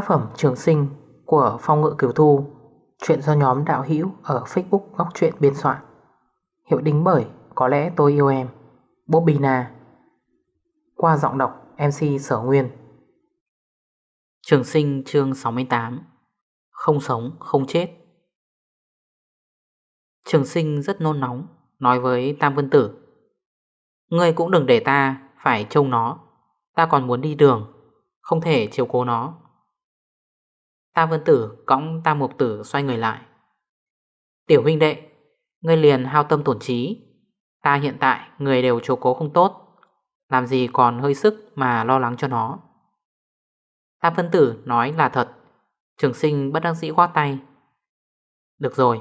Tác phẩm Trường Sinh của Phong Ngự Kiều Thu, Chuyện do nhóm đạo hữu ở Facebook Góc Chuyện biên soạn. Hiệu đính bởi Có lẽ tôi yêu em Bobina Qua giọng đọc MC Sở Nguyên. Trường Sinh, chương 68 Không sống, không chết. Trường Sinh rất nôn nóng, Nói với Tam Vân Tử, Ngươi cũng đừng để ta phải trông nó, Ta còn muốn đi đường, Không thể chiều cố nó. Tam Vân Tử cõng Tam Mục Tử xoay người lại. Tiểu huynh đệ, Ngươi liền hao tâm tổn trí. Ta hiện tại, người đều chỗ cố không tốt. Làm gì còn hơi sức mà lo lắng cho nó. Tam Vân Tử nói là thật. Trường sinh bất đắc dĩ khoát tay. Được rồi,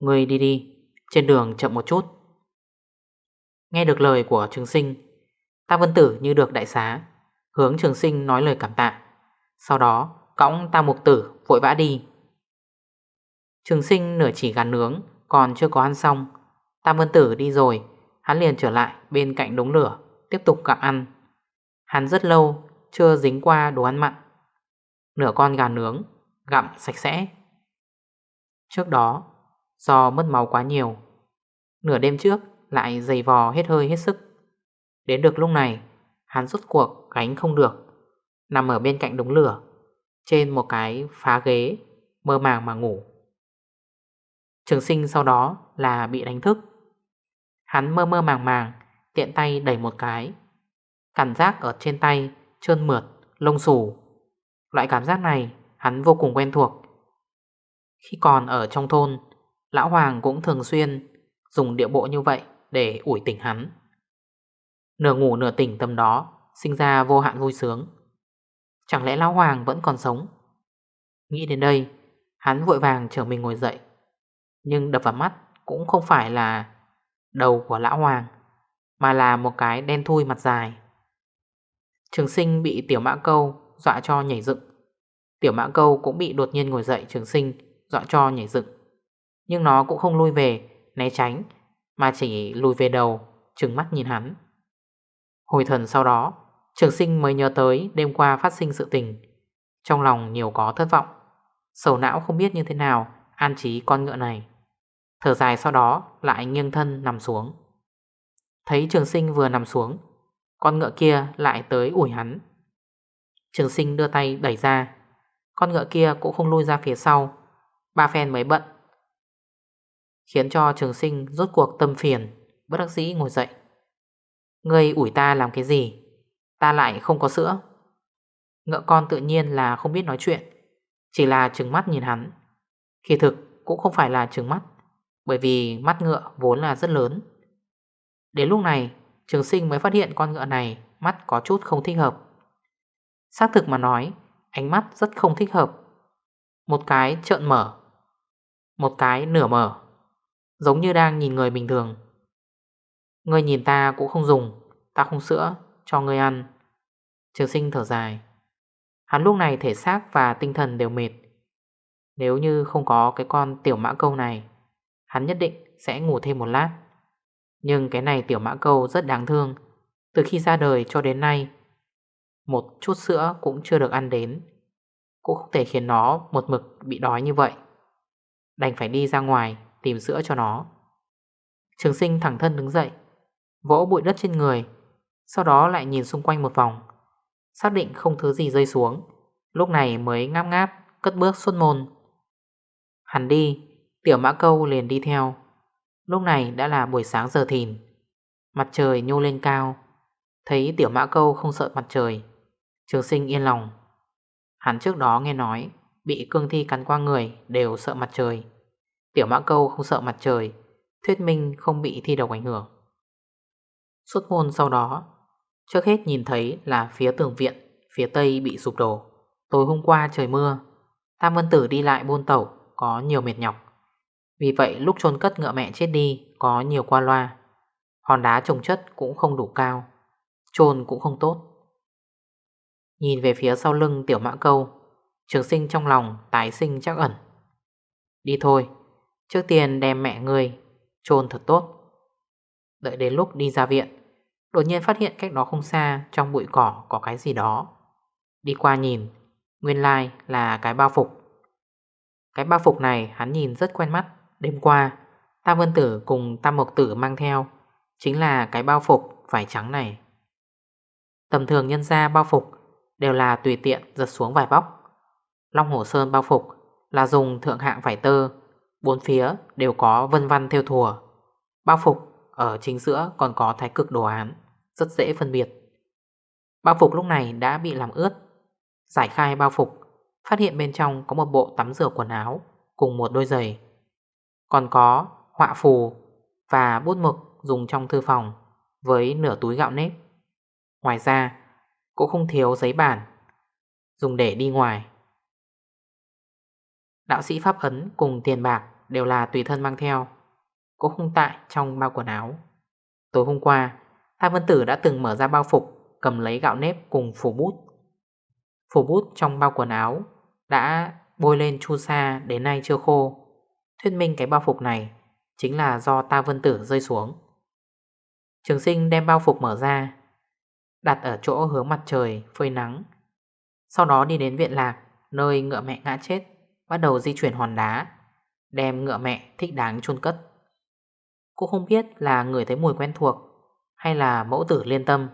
Ngươi đi đi, Trên đường chậm một chút. Nghe được lời của trường sinh Tam Vân Tử như được đại xá, Hướng trường sinh nói lời cảm tạ. Sau đó cõng Tam Mục Tử, vội vã đi. Trường sinh nửa chỉ gắn nướng, Còn chưa có ăn xong. Tam Vân Tử đi rồi, Hắn liền trở lại bên cạnh đống lửa, Tiếp tục gặm ăn. Hắn rất lâu chưa dính qua đồ ăn mặn. Nửa con gà nướng, Gặm sạch sẽ. Trước đó, Do mất máu quá nhiều, Nửa đêm trước lại dày vò hết hơi hết sức. Đến được lúc này, Hắn rút cuộc gánh không được, Nằm ở bên cạnh đống lửa trên một cái phá ghế Mơ màng mà ngủ. Trường sinh sau đó là bị đánh thức. Hắn mơ mơ màng màng Tiện tay đẩy một cái. Cảm giác ở trên tay Trơn mượt, lông xù. Loại cảm giác này hắn vô cùng quen thuộc. Khi còn ở trong thôn Lão Hoàng cũng thường xuyên Dùng điệu bộ như vậy để ủi tỉnh hắn. Nửa ngủ nửa tỉnh tầm đó Sinh ra vô hạn vui sướng. Chẳng lẽ Lão Hoàng vẫn còn sống? Nghĩ đến đây, Hắn vội vàng trở mình ngồi dậy. Nhưng đập vào mắt cũng không phải là Đầu của Lão Hoàng, Mà là một cái đen thui mặt dài. Trường sinh bị tiểu mã câu Dọa cho nhảy dựng. Tiểu mã câu cũng bị đột nhiên ngồi dậy trường sinh Dọa cho nhảy dựng. Nhưng nó cũng không lui về, Né tránh, Mà chỉ lùi về đầu, Trừng mắt nhìn hắn. Hồi thần sau đó Trường sinh mới nhớ tới đêm qua phát sinh sự tình. Trong lòng nhiều có thất vọng. Sầu não không biết như thế nào, An trí con ngựa này. Thở dài sau đó, lại nghiêng thân nằm xuống. Thấy trường sinh vừa nằm xuống, Con ngựa kia lại tới ủi hắn. Trường sinh đưa tay đẩy ra. Con ngựa kia cũng không lui ra phía sau. Ba phen mới bận. Khiến cho trường sinh rốt cuộc tâm phiền, Bất đắc dĩ ngồi dậy. Ngươi ủi ta làm cái gì? Ta lại không có sữa. Ngựa con tự nhiên là không biết nói chuyện, Chỉ là trừng mắt nhìn hắn. Khi thực cũng không phải là trừng mắt, Bởi vì mắt ngựa vốn là rất lớn. Đến lúc này, Trường sinh mới phát hiện con ngựa này Mắt có chút không thích hợp. Xác thực mà nói, Ánh mắt rất không thích hợp. Một cái trợn mở, Một cái nửa mở, Giống như đang nhìn người bình thường. Ngươi nhìn ta cũng không dùng, Ta không sữa cho ngươi ăn. Trường sinh thở dài. Hắn lúc này thể xác và tinh thần đều mệt. Nếu như không có cái con tiểu mã câu này, Hắn nhất định sẽ ngủ thêm một lát. Nhưng cái này tiểu mã câu rất đáng thương. Từ khi ra đời cho đến nay, Một chút sữa cũng chưa được ăn đến. Cũng không thể khiến nó một mực bị đói như vậy. Đành phải đi ra ngoài tìm sữa cho nó. Trường sinh thẳng thân đứng dậy, Vỗ bụi đất trên người, Sau đó lại nhìn xung quanh một vòng. Xác định không thứ gì rơi xuống. Lúc này mới ngáp ngáp, Cất bước xuất môn. Hắn đi, Tiểu mã câu liền đi theo. Lúc này đã là buổi sáng giờ thìn. Mặt trời nhô lên cao. Thấy tiểu mã câu không sợ mặt trời, Trường sinh yên lòng. Hắn trước đó nghe nói, Bị cương thi cắn qua người đều sợ mặt trời. Tiểu mã câu không sợ mặt trời, Thuyết minh không bị thi độc ảnh hưởng. Xuất môn sau đó Trước hết nhìn thấy là phía tường viện, Phía tây bị sụp đổ. Tối hôm qua trời mưa, Tam Vân Tử đi lại buôn tẩu Có nhiều mệt nhọc. Vì vậy lúc chôn cất ngựa mẹ chết đi, Có nhiều qua loa. Hòn đá trồng chất cũng không đủ cao, chôn cũng không tốt. Nhìn về phía sau lưng tiểu mã câu, Trường sinh trong lòng tái sinh chắc ẩn. Đi thôi, Trước tiên đem mẹ người chôn thật tốt. Đợi đến lúc đi ra viện Đột nhiên phát hiện cách đó không xa, Trong bụi cỏ có cái gì đó. Đi qua nhìn, Nguyên lai like là cái bao phục. Cái bao phục này hắn nhìn rất quen mắt. Đêm qua, Tam Vân Tử cùng Tam Mộc Tử mang theo, Chính là cái bao phục vải trắng này. Tầm thường nhân ra bao phục Đều là tùy tiện giật xuống vài bóc. Long hồ Sơn bao phục Là dùng thượng hạng vải tơ, Bốn phía đều có vân văn theo thùa. Bao phục ở chính giữa còn có thái cực đồ án, Rất dễ phân biệt. Bao phục lúc này đã bị làm ướt. Giải khai bao phục, Phát hiện bên trong có một bộ tắm rửa quần áo Cùng một đôi giày. Còn có họa phù Và bút mực dùng trong thư phòng Với nửa túi gạo nếp. Ngoài ra, Cũng không thiếu giấy bản Dùng để đi ngoài. Đạo sĩ Pháp Ấn cùng tiền bạc Đều là tùy thân mang theo. Cũng không tại trong bao quần áo. Tối hôm qua Tam Vân Tử đã từng mở ra bao phục, Cầm lấy gạo nếp cùng phủ bút. Phủ bút trong bao quần áo Đã bôi lên chu sa đến nay chưa khô. Thuyết minh cái bao phục này Chính là do ta vân tử rơi xuống. Trường sinh đem bao phục mở ra, Đặt ở chỗ hướng mặt trời, phơi nắng. Sau đó đi đến viện lạc, Nơi ngựa mẹ ngã chết, Bắt đầu di chuyển hòn đá, Đem ngựa mẹ thích đáng chôn cất. Cô không biết là người thấy mùi quen thuộc Hay là mẫu tử liên tâm.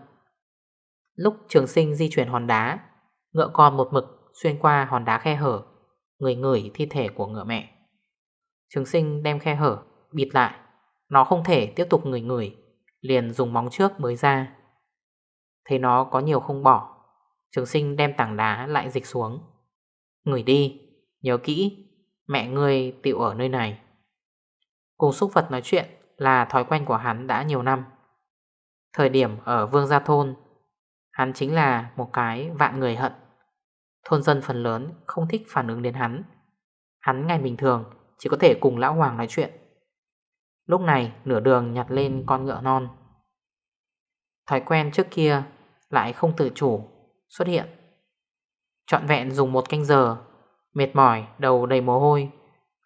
Lúc trường sinh di chuyển hòn đá, Ngựa con một mực xuyên qua hòn đá khe hở, Người ngửi thi thể của ngựa mẹ. Trường sinh đem khe hở Bịt lại, Nó không thể tiếp tục ngửi ngửi, Liền dùng móng trước mới ra. Thấy nó có nhiều không bỏ, Trường sinh đem tảng đá lại dịch xuống. Ngửi đi, Nhớ kỹ, Mẹ ngươi tiệu ở nơi này. Cùng xúc vật nói chuyện là thói quen của hắn đã nhiều năm. Thời điểm ở Vương Gia Thôn, Hắn chính là một cái vạn người hận. Thôn dân phần lớn không thích phản ứng đến hắn. Hắn ngày bình thường, chỉ có thể cùng lão hoàng nói chuyện. Lúc này, nửa đường nhặt lên con ngựa non. Thói quen trước kia lại không tự chủ, xuất hiện. Chọn vẹn dùng một canh giờ, Mệt mỏi, đầu đầy mồ hôi,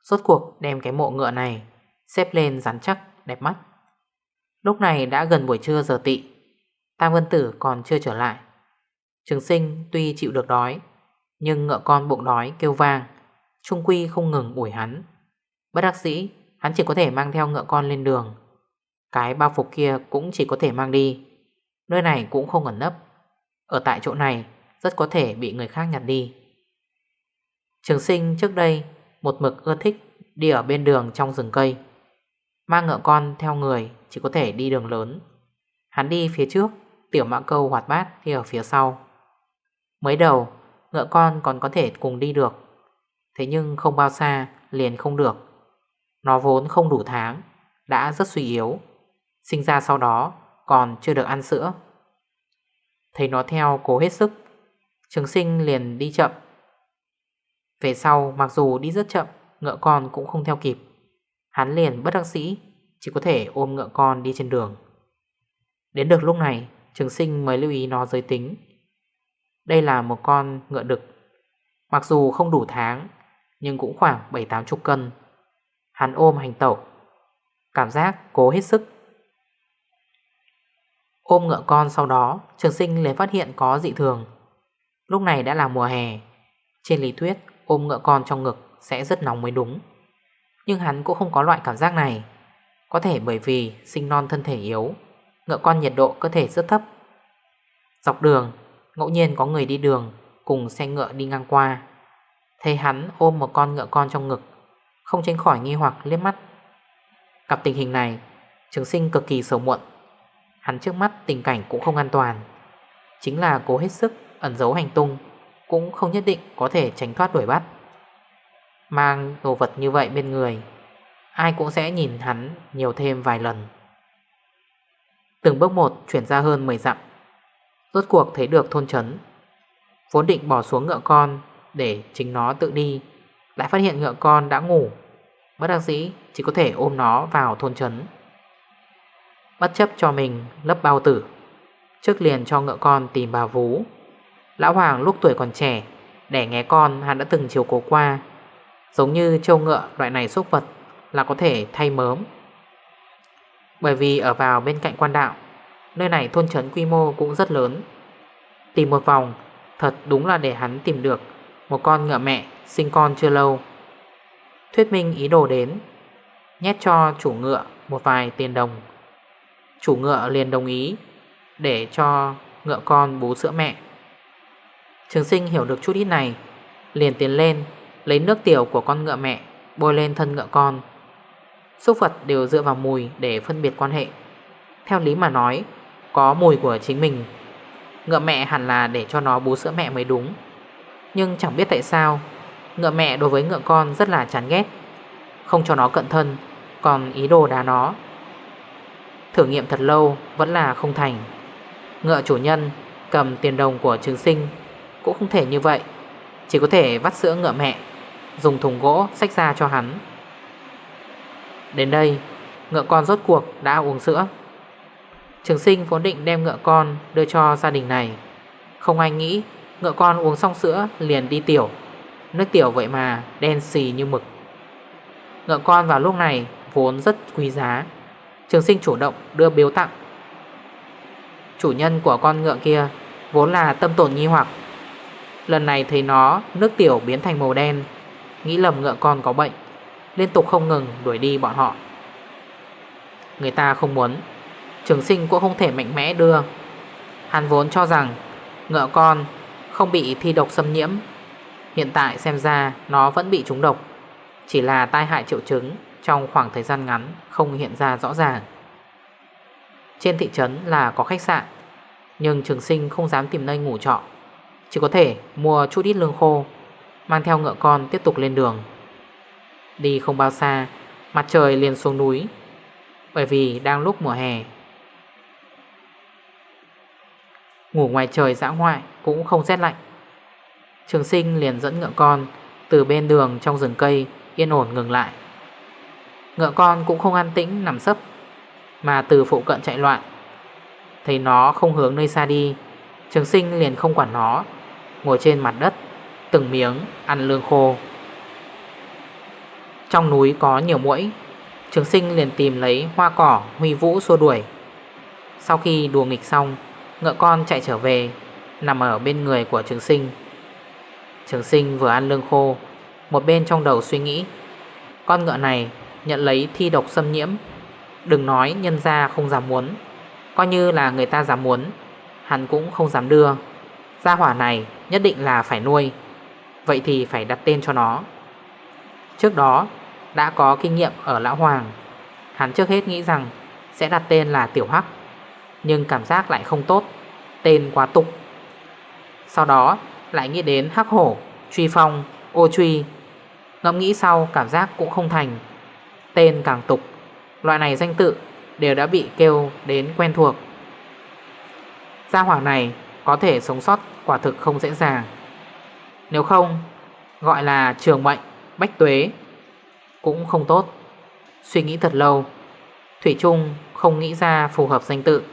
Rốt cuộc đem cái mộ ngựa này Xếp lên rắn chắc đẹp mắt. Lúc này đã gần buổi trưa giờ tị, Tam Vân Tử còn chưa trở lại. Trường sinh tuy chịu được đói, Nhưng ngựa con bụng đói kêu vang, Trung Quy không ngừng ủi hắn. Bất đắc dĩ, Hắn chỉ có thể mang theo ngựa con lên đường. Cái bao phục kia cũng chỉ có thể mang đi. Nơi này cũng không ẩn nấp. Ở tại chỗ này, Rất có thể bị người khác nhặt đi. Trường sinh trước đây Một mực ưa thích Đi ở bên đường trong rừng cây. Mang ngựa con theo người, Chỉ có thể đi đường lớn. Hắn đi phía trước, Tiểu mã câu hoạt bát đi ở phía sau. Mới đầu, Ngựa con còn có thể cùng đi được, Thế nhưng không bao xa, liền không được. Nó vốn không đủ tháng, Đã rất suy yếu, Sinh ra sau đó còn chưa được ăn sữa. Thấy nó theo cố hết sức, Trường sinh liền đi chậm. Về sau, mặc dù đi rất chậm, Ngựa con cũng không theo kịp. Hắn liền bất đắc sĩ Chỉ có thể ôm ngựa con đi trên đường. Đến được lúc này, Trường sinh mới lưu ý nó giới tính. Đây là một con ngựa đực. Mặc dù không đủ tháng, Nhưng cũng khoảng 7-8 chục cân. Hắn ôm hành tẩu. Cảm giác cố hết sức. Ôm ngựa con sau đó, Trường sinh liền phát hiện có dị thường. Lúc này đã là mùa hè. Trên lý thuyết, ôm ngựa con trong ngực Sẽ rất nóng mới đúng. Nhưng hắn cũng không có loại cảm giác này. Có thể bởi vì sinh non thân thể yếu, Ngựa con nhiệt độ cơ thể rất thấp. Dọc đường, Ngẫu nhiên có người đi đường Cùng xe ngựa đi ngang qua. Thấy hắn ôm một con ngựa con trong ngực, Không tránh khỏi nghi hoặc liếc mắt. Cặp tình hình này, Trường sinh cực kỳ sầu muộn. Hắn trước mắt tình cảnh cũng không an toàn. Chính là cố hết sức, ẩn giấu hành tung, Cũng không nhất định có thể tránh thoát đuổi bắt. Mang đồ vật như vậy bên người. Ai cũng sẽ nhìn hắn nhiều thêm vài lần. Từng bước một chuyển ra hơn 10 dặm. Rốt cuộc thấy được thôn trấn. Vốn định bỏ xuống ngựa con Để chính nó tự đi, Lại phát hiện ngựa con đã ngủ. Bất đắc dĩ, chỉ có thể ôm nó vào thôn trấn. Bất chấp cho mình lấp bao tử, Trước liền cho ngựa con tìm bà vú. Lão Hoàng lúc tuổi còn trẻ, Để nghe con hắn đã từng chiều cố qua Giống như trâu ngựa, loại này xúc vật Là có thể thay mớm. Bởi vì ở vào bên cạnh quan đạo, Nơi này thôn trấn quy mô cũng rất lớn. Tìm một vòng, Thật đúng là để hắn tìm được Một con ngựa mẹ sinh con chưa lâu. Thuyết minh ý đồ đến, Nhét cho chủ ngựa một vài tiền đồng. Chủ ngựa liền đồng ý Để cho ngựa con bú sữa mẹ. Trường sinh hiểu được chút ít này, Liền tiến lên Lấy nước tiểu của con ngựa mẹ, Bôi lên thân ngựa con. Xúc vật đều dựa vào mùi để phân biệt quan hệ. Theo lý mà nói, Có mùi của chính mình. Ngựa mẹ hẳn là để cho nó bú sữa mẹ mới đúng. Nhưng chẳng biết tại sao, Ngựa mẹ đối với ngựa con rất là chán ghét. Không cho nó cận thân, Còn ý đồ đá nó. Thử nghiệm thật lâu Vẫn là không thành. Ngựa chủ nhân cầm tiền đồng của trường sinh Cũng không thể như vậy. Chỉ có thể vắt sữa ngựa mẹ Dùng thùng gỗ xách ra cho hắn. Đến đây, Ngựa con rốt cuộc đã uống sữa. Trường sinh vốn định đem ngựa con Đưa cho gia đình này. Không ai nghĩ, ngựa con uống xong sữa liền đi tiểu. Nước tiểu vậy mà đen xì như mực. Ngựa con vào lúc này vốn rất quý giá. Trường sinh chủ động đưa biếu tặng. Chủ nhân của con ngựa kia Vốn là tâm tổn nghi hoặc. Lần này thấy nó, nước tiểu biến thành màu đen Nghĩ lầm ngựa con có bệnh, Liên tục không ngừng đuổi đi bọn họ. Người ta không muốn. Trường sinh cũng không thể mạnh mẽ đưa. Hắn vốn cho rằng Ngựa con không bị thi độc xâm nhiễm. Hiện tại xem ra nó vẫn bị trúng độc. Chỉ là tai hại triệu chứng Trong khoảng thời gian ngắn Không hiện ra rõ ràng. Trên thị trấn là có khách sạn, Nhưng trường sinh không dám tìm nơi ngủ trọ. Chỉ có thể mua chút ít lương khô Mang theo ngựa con tiếp tục lên đường. Đi không bao xa, Mặt trời liền xuống núi, Bởi vì đang lúc mùa hè. Ngủ ngoài trời dã ngoại Cũng không rét lạnh. Trường sinh liền dẫn ngựa con Từ bên đường trong rừng cây Yên ổn ngừng lại. Ngựa con cũng không an tĩnh, nằm sấp, Mà từ phụ cận chạy loạn. Thấy nó không hướng nơi xa đi, Trường sinh liền không quản nó, Ngồi trên mặt đất. Từng miếng ăn lương khô. Trong núi có nhiều mũi Trường sinh liền tìm lấy hoa cỏ, Huy vũ xua đuổi. Sau khi đùa nghịch xong, Ngựa con chạy trở về, Nằm ở bên người của trường sinh. Trường sinh vừa ăn lương khô, Một bên trong đầu suy nghĩ, Con ngựa này nhận lấy thi độc xâm nhiễm, Đừng nói nhân ra không dám muốn, Coi như là người ta dám muốn, Hắn cũng không dám đưa. Gia hỏa này nhất định là phải nuôi. Vậy thì phải đặt tên cho nó. Trước đó đã có kinh nghiệm ở Lão Hoàng. Hắn trước hết nghĩ rằng sẽ đặt tên là Tiểu Hắc Nhưng cảm giác lại không tốt Tên quá tục Sau đó lại nghĩ đến Hắc Hổ, Truy Phong, Ô Truy. Ngẫm nghĩ sau cảm giác cũng không thành. Tên càng tục Loại này danh tự đều đã bị kêu đến quen thuộc. Gia hỏa này có thể sống sót quả thực không dễ dàng. Nếu không gọi là trường mệnh, bách tuế Cũng không tốt. Suy nghĩ thật lâu Thủy Trung không nghĩ ra phù hợp danh tự.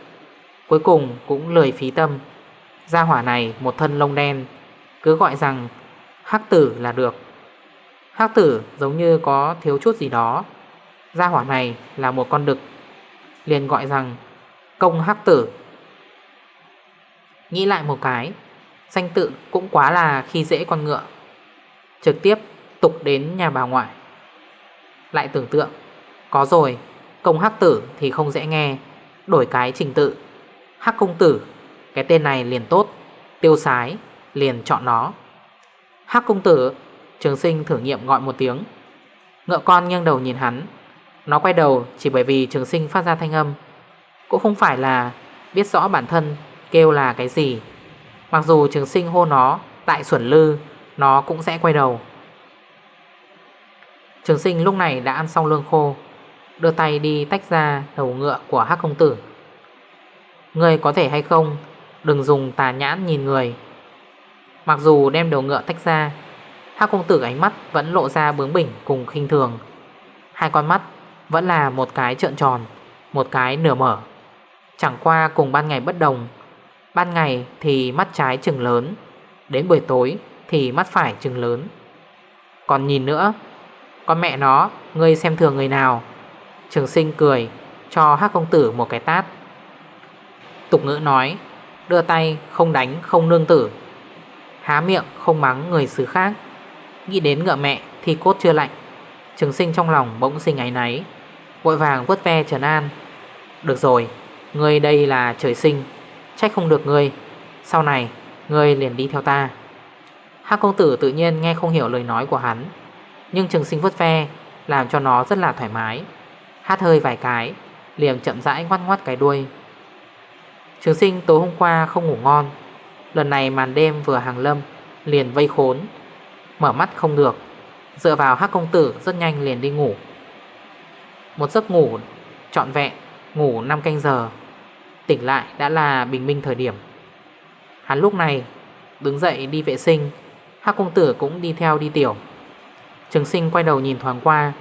Cuối cùng cũng lười phí tâm. Gia hỏa này một thân lông đen Cứ gọi rằng Hắc tử là được. Hắc tử giống như có thiếu chút gì đó. Gia hỏa này là một con đực liền gọi rằng Công hắc tử. Nghĩ lại một cái Danh tự cũng quá là khi dễ con ngựa. Trực tiếp tục đến nhà bà ngoại. Lại tưởng tượng, Có rồi, Công hắc tử thì không dễ nghe, Đổi cái trình tự. Hắc công tử, Cái tên này liền tốt, Tiêu sái, liền chọn nó. Hắc công tử, Trường sinh thử nghiệm gọi một tiếng. Ngựa con nghiêng đầu nhìn hắn, Nó quay đầu chỉ bởi vì trường sinh phát ra thanh âm. Cũng không phải là Biết rõ bản thân kêu là cái gì Mặc dù trường sinh hô nó, Tại xuẩn lư, Nó cũng sẽ quay đầu. Trường sinh lúc này đã ăn xong lương khô, Đưa tay đi tách ra đầu ngựa của hắc công tử. Người có thể hay không, Đừng dùng tà nhãn nhìn người. Mặc dù đem đầu ngựa tách ra, Hắc công tử ánh mắt vẫn lộ ra bướng bỉnh cùng khinh thường. Hai con mắt vẫn là một cái trợn tròn, Một cái nửa mở. Chẳng qua cùng ban ngày bất đồng Ban ngày thì mắt trái trừng lớn, Đến buổi tối thì mắt phải trừng lớn. Còn nhìn nữa, Con mẹ nó, Ngươi xem thường người nào? Trường sinh cười, Cho hắc công tử một cái tát. Tục ngữ nói, Đưa tay không đánh không nương tử, Há miệng không mắng người xứ khác. Nghĩ đến ngựa mẹ thì cốt chưa lạnh. Trường sinh trong lòng bỗng sinh áy náy, Vội vàng vuốt ve trần an. Được rồi, Ngươi đây là trời sinh Trách không được ngươi Sau này ngươi liền đi theo ta. Hắc công tử tự nhiên nghe không hiểu lời nói của hắn, Nhưng trường sinh vứt ve, Làm cho nó rất là thoải mái. Hát hơi vài cái Liềm chậm rãi ngoắt ngoắt cái đuôi. Trường sinh tối hôm qua không ngủ ngon, Lần này màn đêm vừa hàng lâm, Liền vây khốn, Mở mắt không được. Dựa vào hắc công tử rất nhanh liền đi ngủ. Một giấc ngủ trọn vẹn, Ngủ 5 canh giờ. Tỉnh lại đã là bình minh thời điểm. Hắn lúc này Đứng dậy đi vệ sinh, Hắc công tử cũng đi theo đi tiểu. Trường sinh quay đầu nhìn thoáng qua,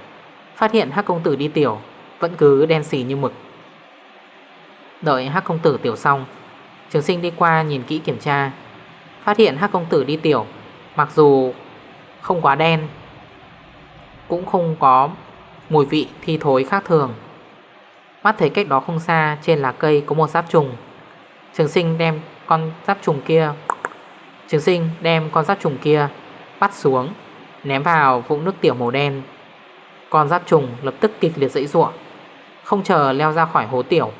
Phát hiện hắc công tử đi tiểu Vẫn cứ đen xỉ như mực. Đợi hắc công tử tiểu xong, Trường sinh đi qua nhìn kỹ kiểm tra, Phát hiện hắc công tử đi tiểu Mặc dù không quá đen, Cũng không có mùi vị thi thối khác thường. Mắt thấy cách đó không xa, Trên lá cây có một giáp trùng. Trường sinh đem con giáp trùng kia, Trường sinh đem con giáp trùng kia Bắt xuống, Ném vào vũng nước tiểu màu đen. Con giáp trùng lập tức kịch liệt dãy ruộng, Không chờ leo ra khỏi hố tiểu,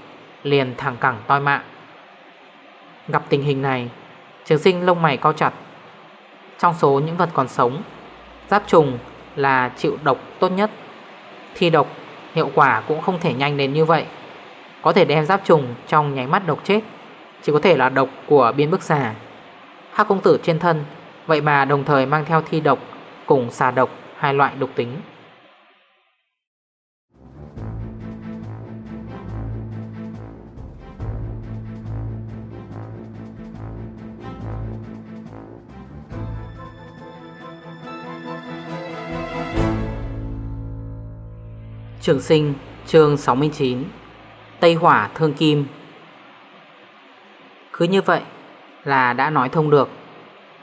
Liền thẳng cẳng toi mạng. Gặp tình hình này, Trường sinh lông mày cao chặt. Trong số những vật còn sống, Giáp trùng là chịu độc tốt nhất, Thi độc hiệu quả cũng không thể nhanh đến như vậy. Có thể đem giáp trùng trong nháy mắt độc chết, Chỉ có thể là độc của biên bức xà. Hắc công tử trên thân, Vậy mà đồng thời mang theo thi độc Cùng xà độc hai loại độc tính. Trường sinh, chương 69 Tây hỏa thương kim. Cứ như vậy là đã nói thông được.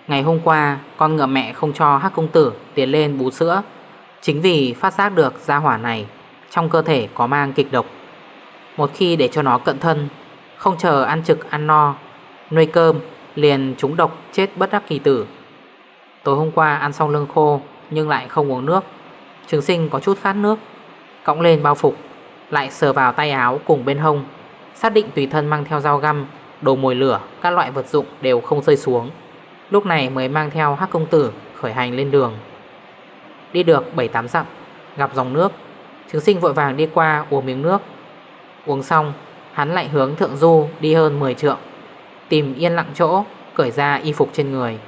Ngày hôm qua, con ngựa mẹ không cho hắc công tử tiến lên bú sữa. Chính vì phát giác được gia hỏa này, Trong cơ thể có mang kịch độc. Một khi để cho nó cận thân, Không chờ ăn trực ăn no, Nuôi cơm, liền trúng độc chết bất đắc kỳ tử. Tối hôm qua ăn xong lương khô, Nhưng lại không uống nước. Trường sinh có chút khát nước. Cõng lên bao phục Lại sờ vào tay áo cùng bên hông Xác định tùy thân mang theo dao găm Đồ mồi lửa, các loại vật dụng đều không rơi xuống. Lúc này mới mang theo hắc công tử Khởi hành lên đường. Đi được 7-8 dặm Gặp dòng nước. Trường sinh vội vàng đi qua uống miếng nước. Uống xong Hắn lại hướng thượng du đi hơn 10 trượng Tìm yên lặng chỗ Cởi ra y phục trên người.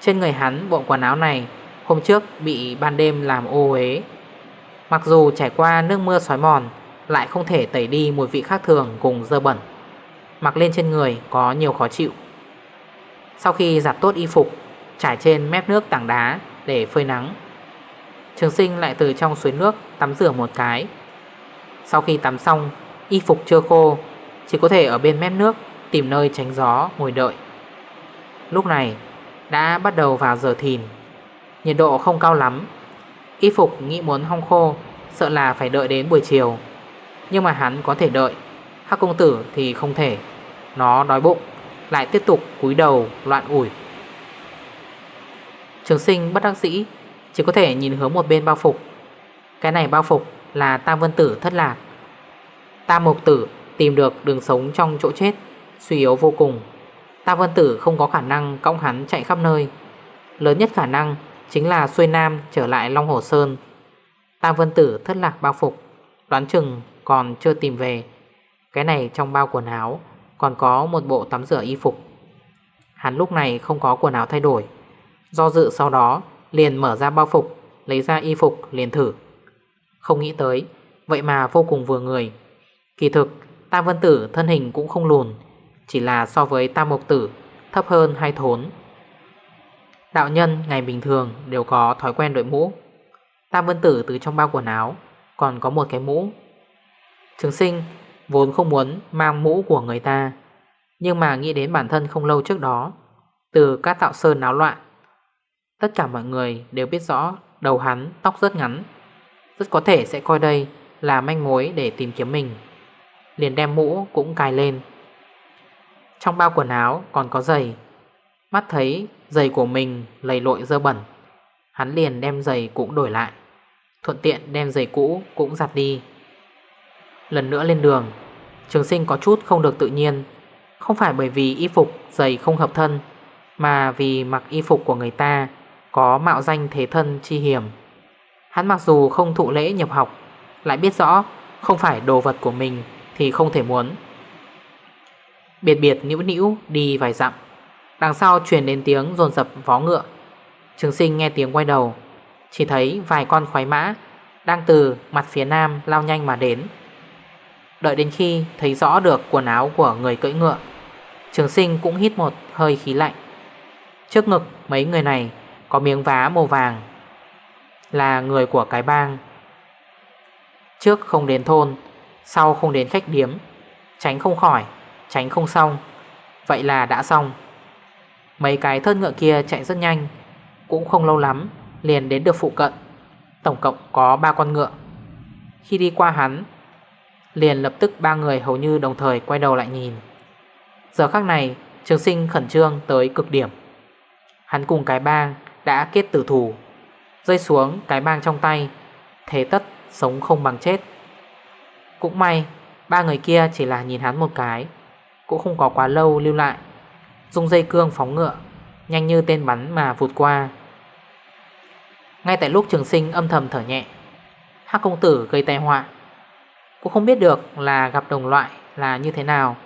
Trên người hắn bộ quần áo này Hôm trước bị ban đêm làm ô uế. Mặc dù trải qua nước mưa xói mòn, Lại không thể tẩy đi mùi vị khác thường cùng dơ bẩn. Mặc lên trên người có nhiều khó chịu. Sau khi giặt tốt y phục, Trải trên mép nước tảng đá để phơi nắng, Trường sinh lại từ trong suối nước tắm rửa một cái. Sau khi tắm xong, Y phục chưa khô, Chỉ có thể ở bên mép nước Tìm nơi tránh gió, ngồi đợi. Lúc này, đã bắt đầu vào giờ thìn, Nhiệt độ không cao lắm. Y phục nghĩ muốn hong khô, Sợ là phải đợi đến buổi chiều. Nhưng mà hắn có thể đợi, Hắc công tử thì không thể. Nó đói bụng, Lại tiếp tục cúi đầu loạn ủi. Trường sinh bất đắc dĩ, Chỉ có thể nhìn hướng một bên bao phục. Cái này bao phục là Tam Vân Tử thất lạc. Tam Mộc Tử tìm được đường sống trong chỗ chết, Suy yếu vô cùng. Tam Vân Tử không có khả năng cõng hắn chạy khắp nơi. Lớn nhất khả năng Chính là xuôi nam trở lại Long Hồ Sơn. Tam Vân Tử thất lạc bao phục, Đoán chừng còn chưa tìm về. Cái này trong bao quần áo, Còn có một bộ tắm rửa y phục. Hắn lúc này không có quần áo thay đổi. Do dự sau đó, Liền mở ra bao phục, Lấy ra y phục liền thử. Không nghĩ tới, Vậy mà vô cùng vừa người. Kỳ thực, Tam Vân Tử thân hình cũng không lùn, Chỉ là so với Tam Mộc Tử Thấp hơn hai thốn. Đạo nhân, ngày bình thường, đều có thói quen đội mũ. Tam Vân Tử từ trong bao quần áo, Còn có một cái mũ. Trường sinh, vốn không muốn mang mũ của người ta, Nhưng mà nghĩ đến bản thân không lâu trước đó, Từ các tạo sơn náo loạn, Tất cả mọi người đều biết rõ Đầu hắn, tóc rất ngắn. Rất có thể sẽ coi đây là manh mối để tìm kiếm mình. Liền đem mũ cũng cài lên. Trong bao quần áo còn có giày. Mắt thấy giày của mình lầy lội dơ bẩn. Hắn liền đem giày cũng đổi lại. Thuận tiện đem giày cũ cũng giặt đi. Lần nữa lên đường, Trường sinh có chút không được tự nhiên. Không phải bởi vì y phục, giày không hợp thân, Mà vì mặc y phục của người ta Có mạo danh thế thân chi hiểm. Hắn mặc dù không thụ lễ nhập học, Lại biết rõ Không phải đồ vật của mình Thì không thể muốn. Biệt biệt nĩu nĩu đi vài dặm. Đằng sau truyền đến tiếng rồn rập vó ngựa. Trường sinh nghe tiếng quay đầu, Chỉ thấy vài con khoái mã Đang từ mặt phía nam lao nhanh mà đến. Đợi đến khi thấy rõ được quần áo của người cưỡi ngựa, Trường sinh cũng hít một hơi khí lạnh. Trước ngực mấy người này có miếng vá màu vàng, Là người của cái bang. Trước không đến thôn, Sau không đến khách điếm, Tránh không khỏi, Tránh không xong. Vậy là đã xong. Mấy cái thân ngựa kia chạy rất nhanh. Cũng không lâu lắm, Liền đến được phụ cận. Tổng cộng có 3 con ngựa. Khi đi qua hắn, Liền lập tức ba người hầu như đồng thời quay đầu lại nhìn. Giờ khắc này, Trường sinh khẩn trương tới cực điểm. Hắn cùng cái bang đã kết tử thủ Rơi xuống cái bang trong tay, Thế tất sống không bằng chết. Cũng may, Ba người kia chỉ là nhìn hắn một cái, Cũng không có quá lâu lưu lại. Dùng dây cương phóng ngựa, Nhanh như tên bắn mà vụt qua. Ngay tại lúc trường sinh âm thầm thở nhẹ, Hắc công tử gây tai họa. Cũng không biết được là gặp đồng loại là như thế nào,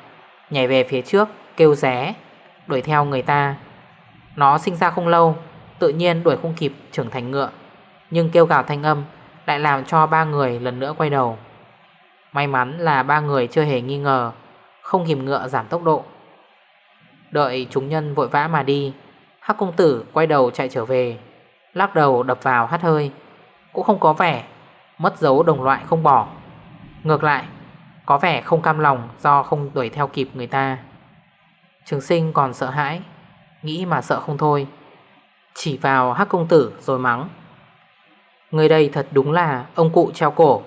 Nhảy về phía trước, Kêu ré, Đuổi theo người ta. Nó sinh ra không lâu, Tự nhiên đuổi không kịp trưởng thành ngựa, Nhưng kêu gào thanh âm Lại làm cho ba người lần nữa quay đầu. May mắn là ba người chưa hề nghi ngờ, Không kìm ngựa giảm tốc độ. Đợi chúng nhân vội vã mà đi, Hắc công tử quay đầu chạy trở về, Lắc đầu đập vào hắt hơi. Cũng không có vẻ Mất dấu đồng loại không bỏ. Ngược lại, Có vẻ không cam lòng do không đuổi theo kịp người ta. Trường sinh còn sợ hãi, Nghĩ mà sợ không thôi. Chỉ vào hắc công tử rồi mắng. Người đây thật đúng là ông cụ treo cổ.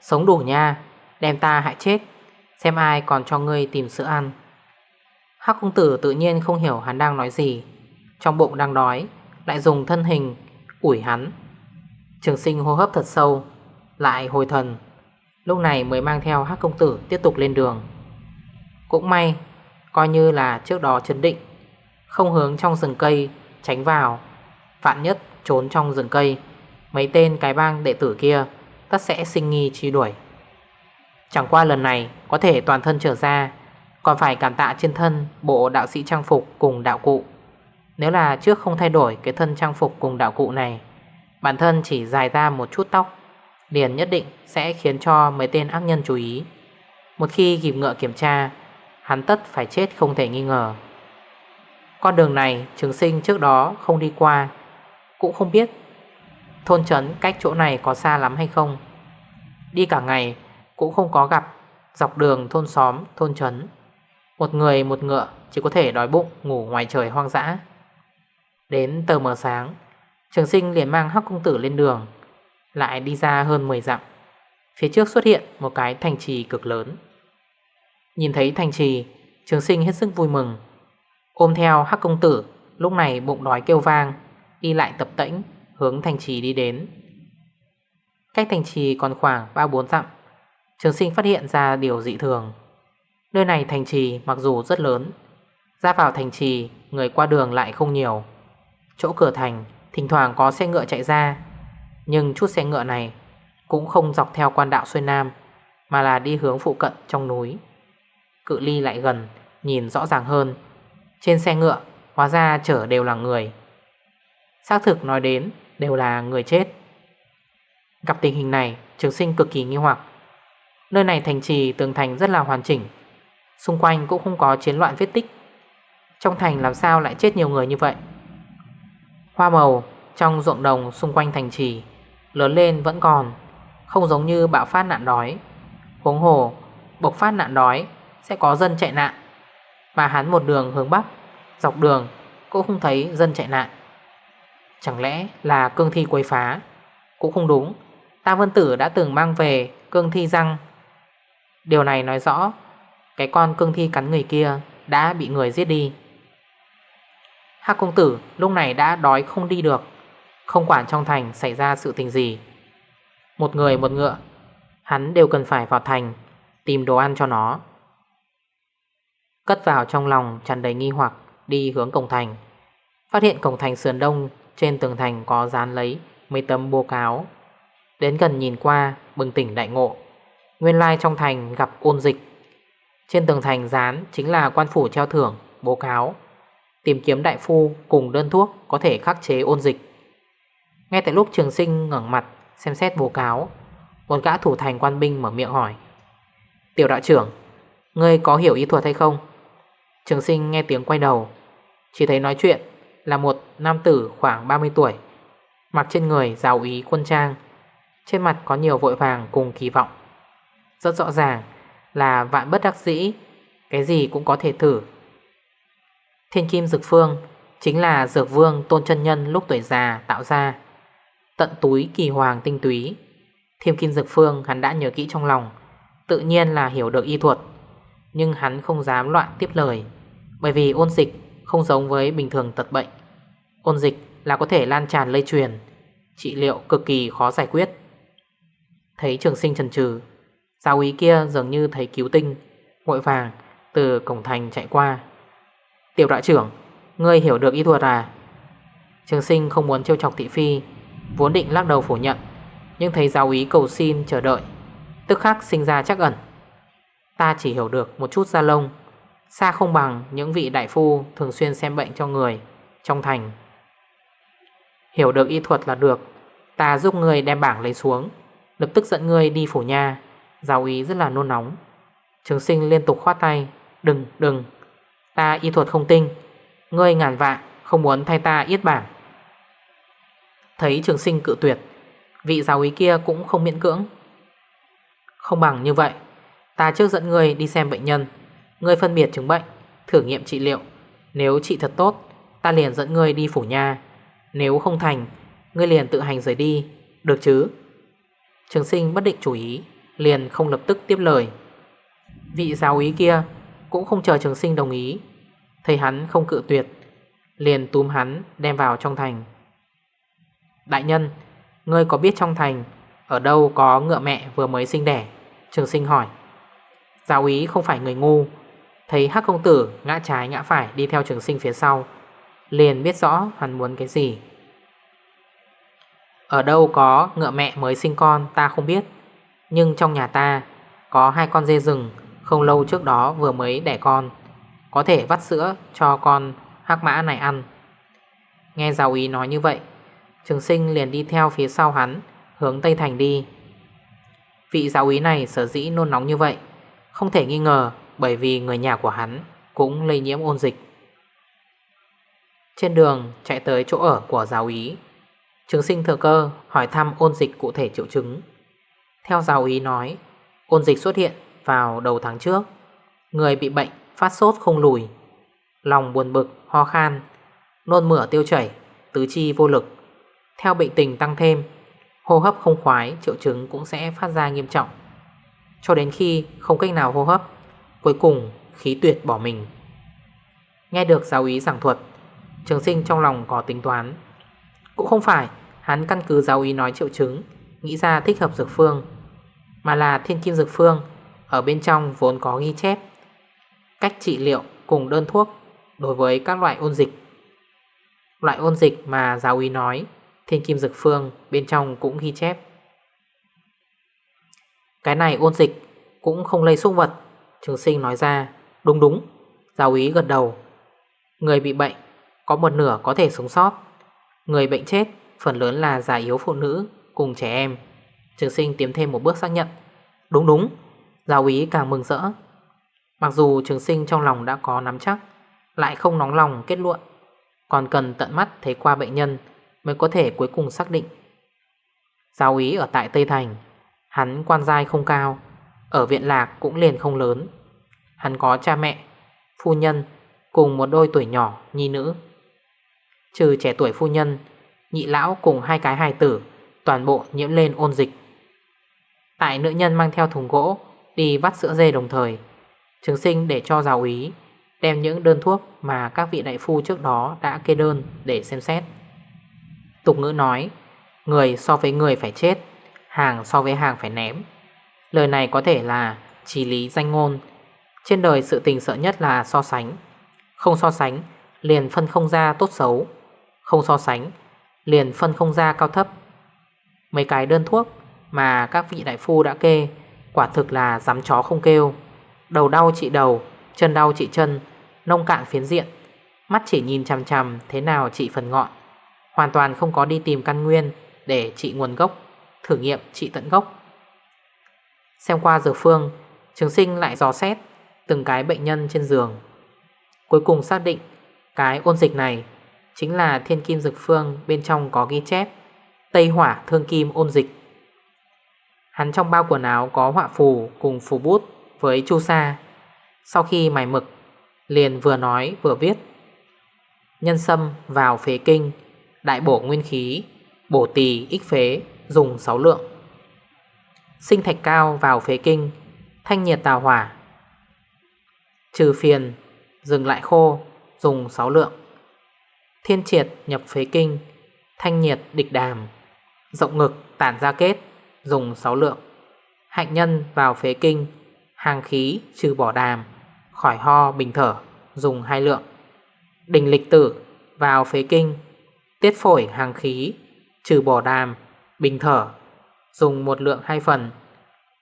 Sống đủ nha, Đem ta hại chết. Xem ai còn cho ngươi tìm sữa ăn. Hắc công tử tự nhiên không hiểu hắn đang nói gì. Trong bụng đang đói Lại dùng thân hình ủi hắn. Trường sinh hô hấp thật sâu, Lại hồi thần. Lúc này mới mang theo hắc công tử tiếp tục lên đường. Cũng may, Coi như là trước đó chấn định, Không hướng trong rừng cây Tránh vào. Vạn nhất trốn trong rừng cây, Mấy tên cái bang đệ tử kia Tất sẽ sinh nghi truy đuổi. Chẳng qua lần này có thể toàn thân trở ra còn phải cảm tạ trên thân bộ đạo sĩ trang phục cùng đạo cụ. Nếu là trước không thay đổi cái thân trang phục cùng đạo cụ này Bản thân chỉ dài ra một chút tóc Liền nhất định sẽ khiến cho mấy tên ác nhân chú ý. Một khi ghim ngựa kiểm tra Hắn tất phải chết không thể nghi ngờ. Con đường này trường sinh trước đó không đi qua Cũng không biết Thôn trấn cách chỗ này có xa lắm hay không. Đi cả ngày cũng không có gặp Dọc đường thôn xóm, thôn trấn. Một người một ngựa chỉ có thể đói bụng, ngủ ngoài trời hoang dã. Đến tờ mờ sáng, Trường sinh liền mang hắc công tử lên đường, Lại đi ra hơn 10 dặm. Phía trước xuất hiện một cái thành trì cực lớn. Nhìn thấy thành trì, Trường sinh hết sức vui mừng. Ôm theo hắc công tử, Lúc này bụng đói kêu vang Đi lại tập tĩnh hướng thành trì đi đến. Cách thành trì còn khoảng 3-4 dặm, Trường sinh phát hiện ra điều dị thường. Nơi này thành trì mặc dù rất lớn. Ra vào thành trì, Người qua đường lại không nhiều. Chỗ cửa thành, Thỉnh thoảng có xe ngựa chạy ra. Nhưng chút xe ngựa này Cũng không dọc theo quan đạo xuôi nam, Mà là đi hướng phụ cận trong núi. Cự ly lại gần, Nhìn rõ ràng hơn. Trên xe ngựa, Hóa ra chở đều là người. Xác thực nói đến, Đều là người chết. Gặp tình hình này, Trường sinh cực kỳ nghi hoặc. Nơi này thành trì tường thành rất là hoàn chỉnh. Xung quanh cũng không có chiến loạn vết tích. Trong thành làm sao lại chết nhiều người như vậy? Hoa màu trong ruộng đồng xung quanh thành trì Lớn lên vẫn còn, Không giống như bạo phát nạn đói. Huống hồ, bộc phát nạn đói Sẽ có dân chạy nạn, Mà hắn một đường hướng Bắc, Dọc đường cũng không thấy dân chạy nạn. Chẳng lẽ là cương thi quấy phá? Cũng không đúng. Ta Vân Tử đã từng mang về cương thi răng. Điều này nói rõ cái con cương thi cắn người kia Đã bị người giết đi. Hắc công tử lúc này đã đói không đi được, Không quản trong thành xảy ra sự tình gì. Một người một ngựa, Hắn đều cần phải vào thành, Tìm đồ ăn cho nó. Cất vào trong lòng tràn đầy nghi hoặc, Đi hướng cổng thành. Phát hiện cổng thành sườn đông, Trên tường thành có dán lấy Mấy tấm bố cáo. Đến gần nhìn qua, bừng tỉnh đại ngộ. Nguyên lai trong thành gặp ôn dịch trên tường thành dán chính là quan phủ treo thưởng, Bố cáo. Tìm kiếm đại phu cùng đơn thuốc Có thể khắc chế ôn dịch. Ngay tại lúc trường sinh ngẩn mặt Xem xét bố cáo, Một gã thủ thành quan binh mở miệng hỏi. Tiểu đạo trưởng, Ngươi có hiểu ý thuật hay không? Trường sinh nghe tiếng quay đầu, Chỉ thấy nói chuyện là một nam tử khoảng 30 tuổi, Mặc trên người giáo ý quân trang, Trên mặt có nhiều vội vàng cùng kỳ vọng. Rất rõ ràng là vạn bất đắc dĩ, Cái gì cũng có thể thử. Thiên kim dược phương Chính là dược vương tôn chân nhân lúc tuổi già tạo ra, Tận túi kỳ hoàng tinh túy. Thiên kim dược phương hắn đã nhớ kỹ trong lòng, Tự nhiên là hiểu được y thuật, Nhưng hắn không dám loạn tiếp lời, Bởi vì ôn dịch không giống với bình thường tật bệnh. Ôn dịch là có thể lan tràn lây truyền, Trị liệu cực kỳ khó giải quyết. Thấy trường sinh trần trừ Giáo ý kia dường như thấy cứu tinh, Vội vàng từ cổng thành chạy qua. Tiểu đại trưởng, Ngươi hiểu được y thuật à? Trường sinh không muốn trêu chọc thị phi, Vốn định lắc đầu phủ nhận, Nhưng thấy giáo ý cầu xin chờ đợi, Tức khắc sinh ra chắc ẩn. Ta chỉ hiểu được một chút da lông, Xa không bằng những vị đại phu Thường xuyên xem bệnh cho người Trong thành. Hiểu được y thuật là được, Ta giúp người đem bảng lấy xuống, Lập tức dẫn người đi phủ nha Giáo ý rất là nôn nóng. Trường sinh liên tục khoát tay Đừng, đừng Ta y thuật không tinh Ngươi ngàn vạn không muốn thay ta yết bảng. Thấy trường sinh cự tuyệt Vị giáo ý kia cũng không miễn cưỡng. Không bằng như vậy Ta trước dẫn ngươi đi xem bệnh nhân Ngươi phân biệt chứng bệnh Thử nghiệm trị liệu. Nếu trị thật tốt Ta liền dẫn ngươi đi phủ nhà, Nếu không thành Ngươi liền tự hành rời đi Được chứ? Trường sinh bất định chủ ý. Liền không lập tức tiếp lời. Vị giáo ý kia Cũng không chờ trường sinh đồng ý. Thấy hắn không cự tuyệt, Liền túm hắn đem vào trong thành. Đại nhân, Ngươi có biết trong thành Ở đâu có ngựa mẹ vừa mới sinh đẻ? Trường sinh hỏi. Giáo ý không phải người ngu. Thấy hắc công tử ngã trái ngã phải đi theo trường sinh phía sau, Liền biết rõ hắn muốn cái gì. Ở đâu có ngựa mẹ mới sinh con ta không biết. Nhưng trong nhà ta, Có hai con dê rừng, Không lâu trước đó vừa mới đẻ con. Có thể vắt sữa cho con hắc mã này ăn. Nghe giáo ý nói như vậy, Trường sinh liền đi theo phía sau hắn, Hướng Tây Thành đi. Vị giáo ý này sở dĩ nôn nóng như vậy, Không thể nghi ngờ Bởi vì người nhà của hắn Cũng lây nhiễm ôn dịch. Trên đường chạy tới chỗ ở của giáo ý Trường sinh thừa cơ hỏi thăm ôn dịch cụ thể triệu chứng. Theo giáo ý nói Ôn dịch xuất hiện vào đầu tháng trước. Người bị bệnh phát sốt không lùi. Lòng buồn bực, ho khan Nôn mửa tiêu chảy Tứ chi vô lực. Theo bệnh tình tăng thêm Hô hấp không khoái triệu chứng cũng sẽ phát ra nghiêm trọng. Cho đến khi không cách nào hô hấp Cuối cùng khí tuyệt bỏ mình. Nghe được giáo ý giảng thuật Trường sinh trong lòng có tính toán. Cũng không phải Hắn căn cứ giáo ý nói triệu chứng Nghĩ ra thích hợp dược phương. Mà là thiên kim dược phương, Ở bên trong vốn có ghi chép Cách trị liệu cùng đơn thuốc Đối với các loại ôn dịch. Loại ôn dịch mà giáo úy nói, Thiên kim dược phương bên trong cũng ghi chép. Cái này ôn dịch Cũng không lây xúc vật, Trường sinh nói ra, Đúng đúng, Giáo úy gật đầu. Người bị bệnh Có một nửa có thể sống sót, Người bệnh chết Phần lớn là già yếu phụ nữ Cùng trẻ em. Trường sinh tiến thêm một bước xác nhận. Đúng đúng. Giáo úy càng mừng rỡ. Mặc dù trường sinh trong lòng đã có nắm chắc, Lại không nóng lòng kết luận, Còn cần tận mắt thấy qua bệnh nhân Mới có thể cuối cùng xác định. Giáo úy ở tại Tây Thành, Hắn quan giai không cao, Ở viện lạc cũng liền không lớn. Hắn có cha mẹ, Phu nhân Cùng một đôi tuổi nhỏ, nhi nữ. Trừ trẻ tuổi phu nhân, Nhị lão cùng hai cái hài tử Toàn bộ nhiễm lên ôn dịch. Tại nữ nhân mang theo thùng gỗ, Đi vắt sữa dê đồng thời. Trường sinh để cho giáo ý Đem những đơn thuốc mà các vị đại phu trước đó đã kê đơn để xem xét. Tục ngữ nói, Người so với người phải chết, Hàng so với hàng phải ném. Lời này có thể là chỉ lý danh ngôn. Trên đời sự tình sợ nhất là so sánh. Không so sánh, Liền phân không ra tốt xấu. Không so sánh, Liền phân không ra cao thấp. Mấy cái đơn thuốc mà các vị đại phu đã kê, Quả thực là dám chó không kêu. Đầu đau trị đầu, Chân đau trị chân, Nông cạn phiến diện. Mắt chỉ nhìn chằm chằm, thế nào trị phần ngọn. Hoàn toàn không có đi tìm căn nguyên Để trị nguồn gốc, Thử nghiệm trị tận gốc. Xem qua dược phương, Trường sinh lại dò xét Từng cái bệnh nhân trên giường. Cuối cùng xác định Cái ôn dịch này Chính là thiên kim dược phương Bên trong có ghi chép Tây hỏa thương kim ôn dịch. Hắn trong bao quần áo có họa phù Cùng phù bút với chu sa. Sau khi mài mực, Liền vừa nói vừa viết. Nhân sâm vào phế kinh, Đại bổ nguyên khí, Bổ tỳ ích phế, Dùng 6 lượng. Sinh thạch cao vào phế kinh, Thanh nhiệt tào hỏa. Trừ phiền, Dừng lại khô, Dùng 6 lượng. Thiên triệt nhập phế kinh, Thanh nhiệt địch đàm. Rộng ngực tản ra kết. Dùng 6 lượng. Hạnh nhân vào phế kinh, Hàng khí trừ bỏ đàm, Khỏi ho bình thở, Dùng 2 lượng. Đình lịch tử, vào phế kinh, Tiết phổi hàng khí, Trừ bỏ đàm, Bình thở, Dùng một lượng hai phần.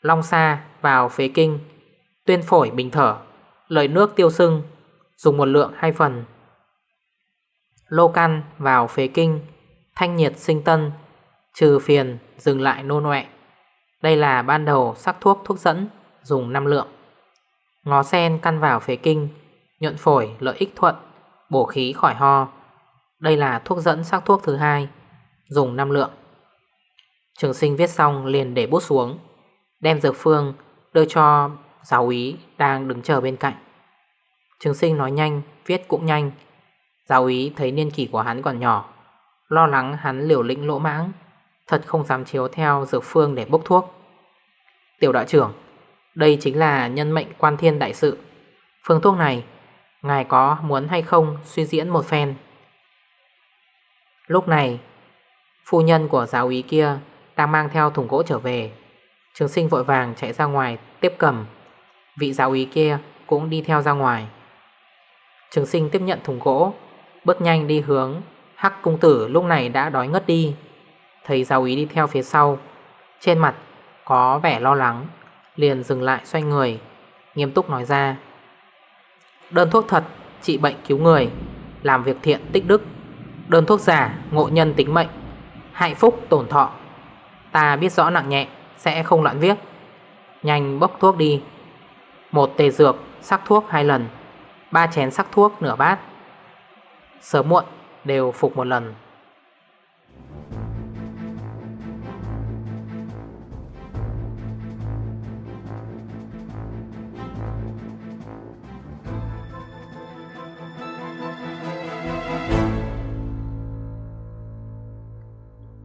Long sa, vào phế kinh, Tuyên phổi bình thở Lợi nước tiêu sưng, Dùng một lượng hai phần. Lô căn vào phế kinh, Thanh nhiệt sinh tân, Trừ phiền dừng lại nôn ngoại đây là ban đầu sắc thuốc thuốc dẫn Dùng 5 lượng. Ngó sen căn vào phế kinh Nhuận phổi lợi ích thuận Bổ khí khỏi ho. Đây là thuốc dẫn sắc thuốc thứ hai Dùng 5 lượng. Trường sinh viết xong liền để bút xuống Đem dược phương đưa cho giáo úy đang đứng chờ bên cạnh. Trường sinh nói nhanh, viết cũng nhanh. Giáo úy thấy niên kỷ của hắn còn nhỏ Lo lắng hắn liều lĩnh lỗ mãng. Thật không dám chiếu theo dược phương để bốc thuốc. Tiểu đạo trưởng, Đây chính là nhân mệnh quan thiên đại sự. Phương thuốc này, Ngài có muốn hay không suy diễn một phen? Lúc này, Phu nhân của giáo úy kia Đang mang theo thùng gỗ trở về. Trường sinh vội vàng chạy ra ngoài Tiếp cầm. Vị giáo úy kia cũng đi theo ra ngoài. Trường sinh tiếp nhận thùng gỗ, Bước nhanh đi hướng Hắc cung tử lúc này đã đói ngất đi. Thấy giáo úy đi theo phía sau, Trên mặt có vẻ lo lắng, Liền dừng lại xoay người, Nghiêm túc nói ra. Đơn thuốc thật, trị bệnh cứu người, Làm việc thiện tích đức. Đơn thuốc giả, ngộ nhân tính mệnh Hại phúc, tổn thọ. Ta biết rõ nặng nhẹ, Sẽ không loạn viết. Nhanh bốc thuốc đi. Một tề dược, sắc thuốc hai lần. Ba chén sắc thuốc nửa bát. Sớm muộn, đều phục một lần.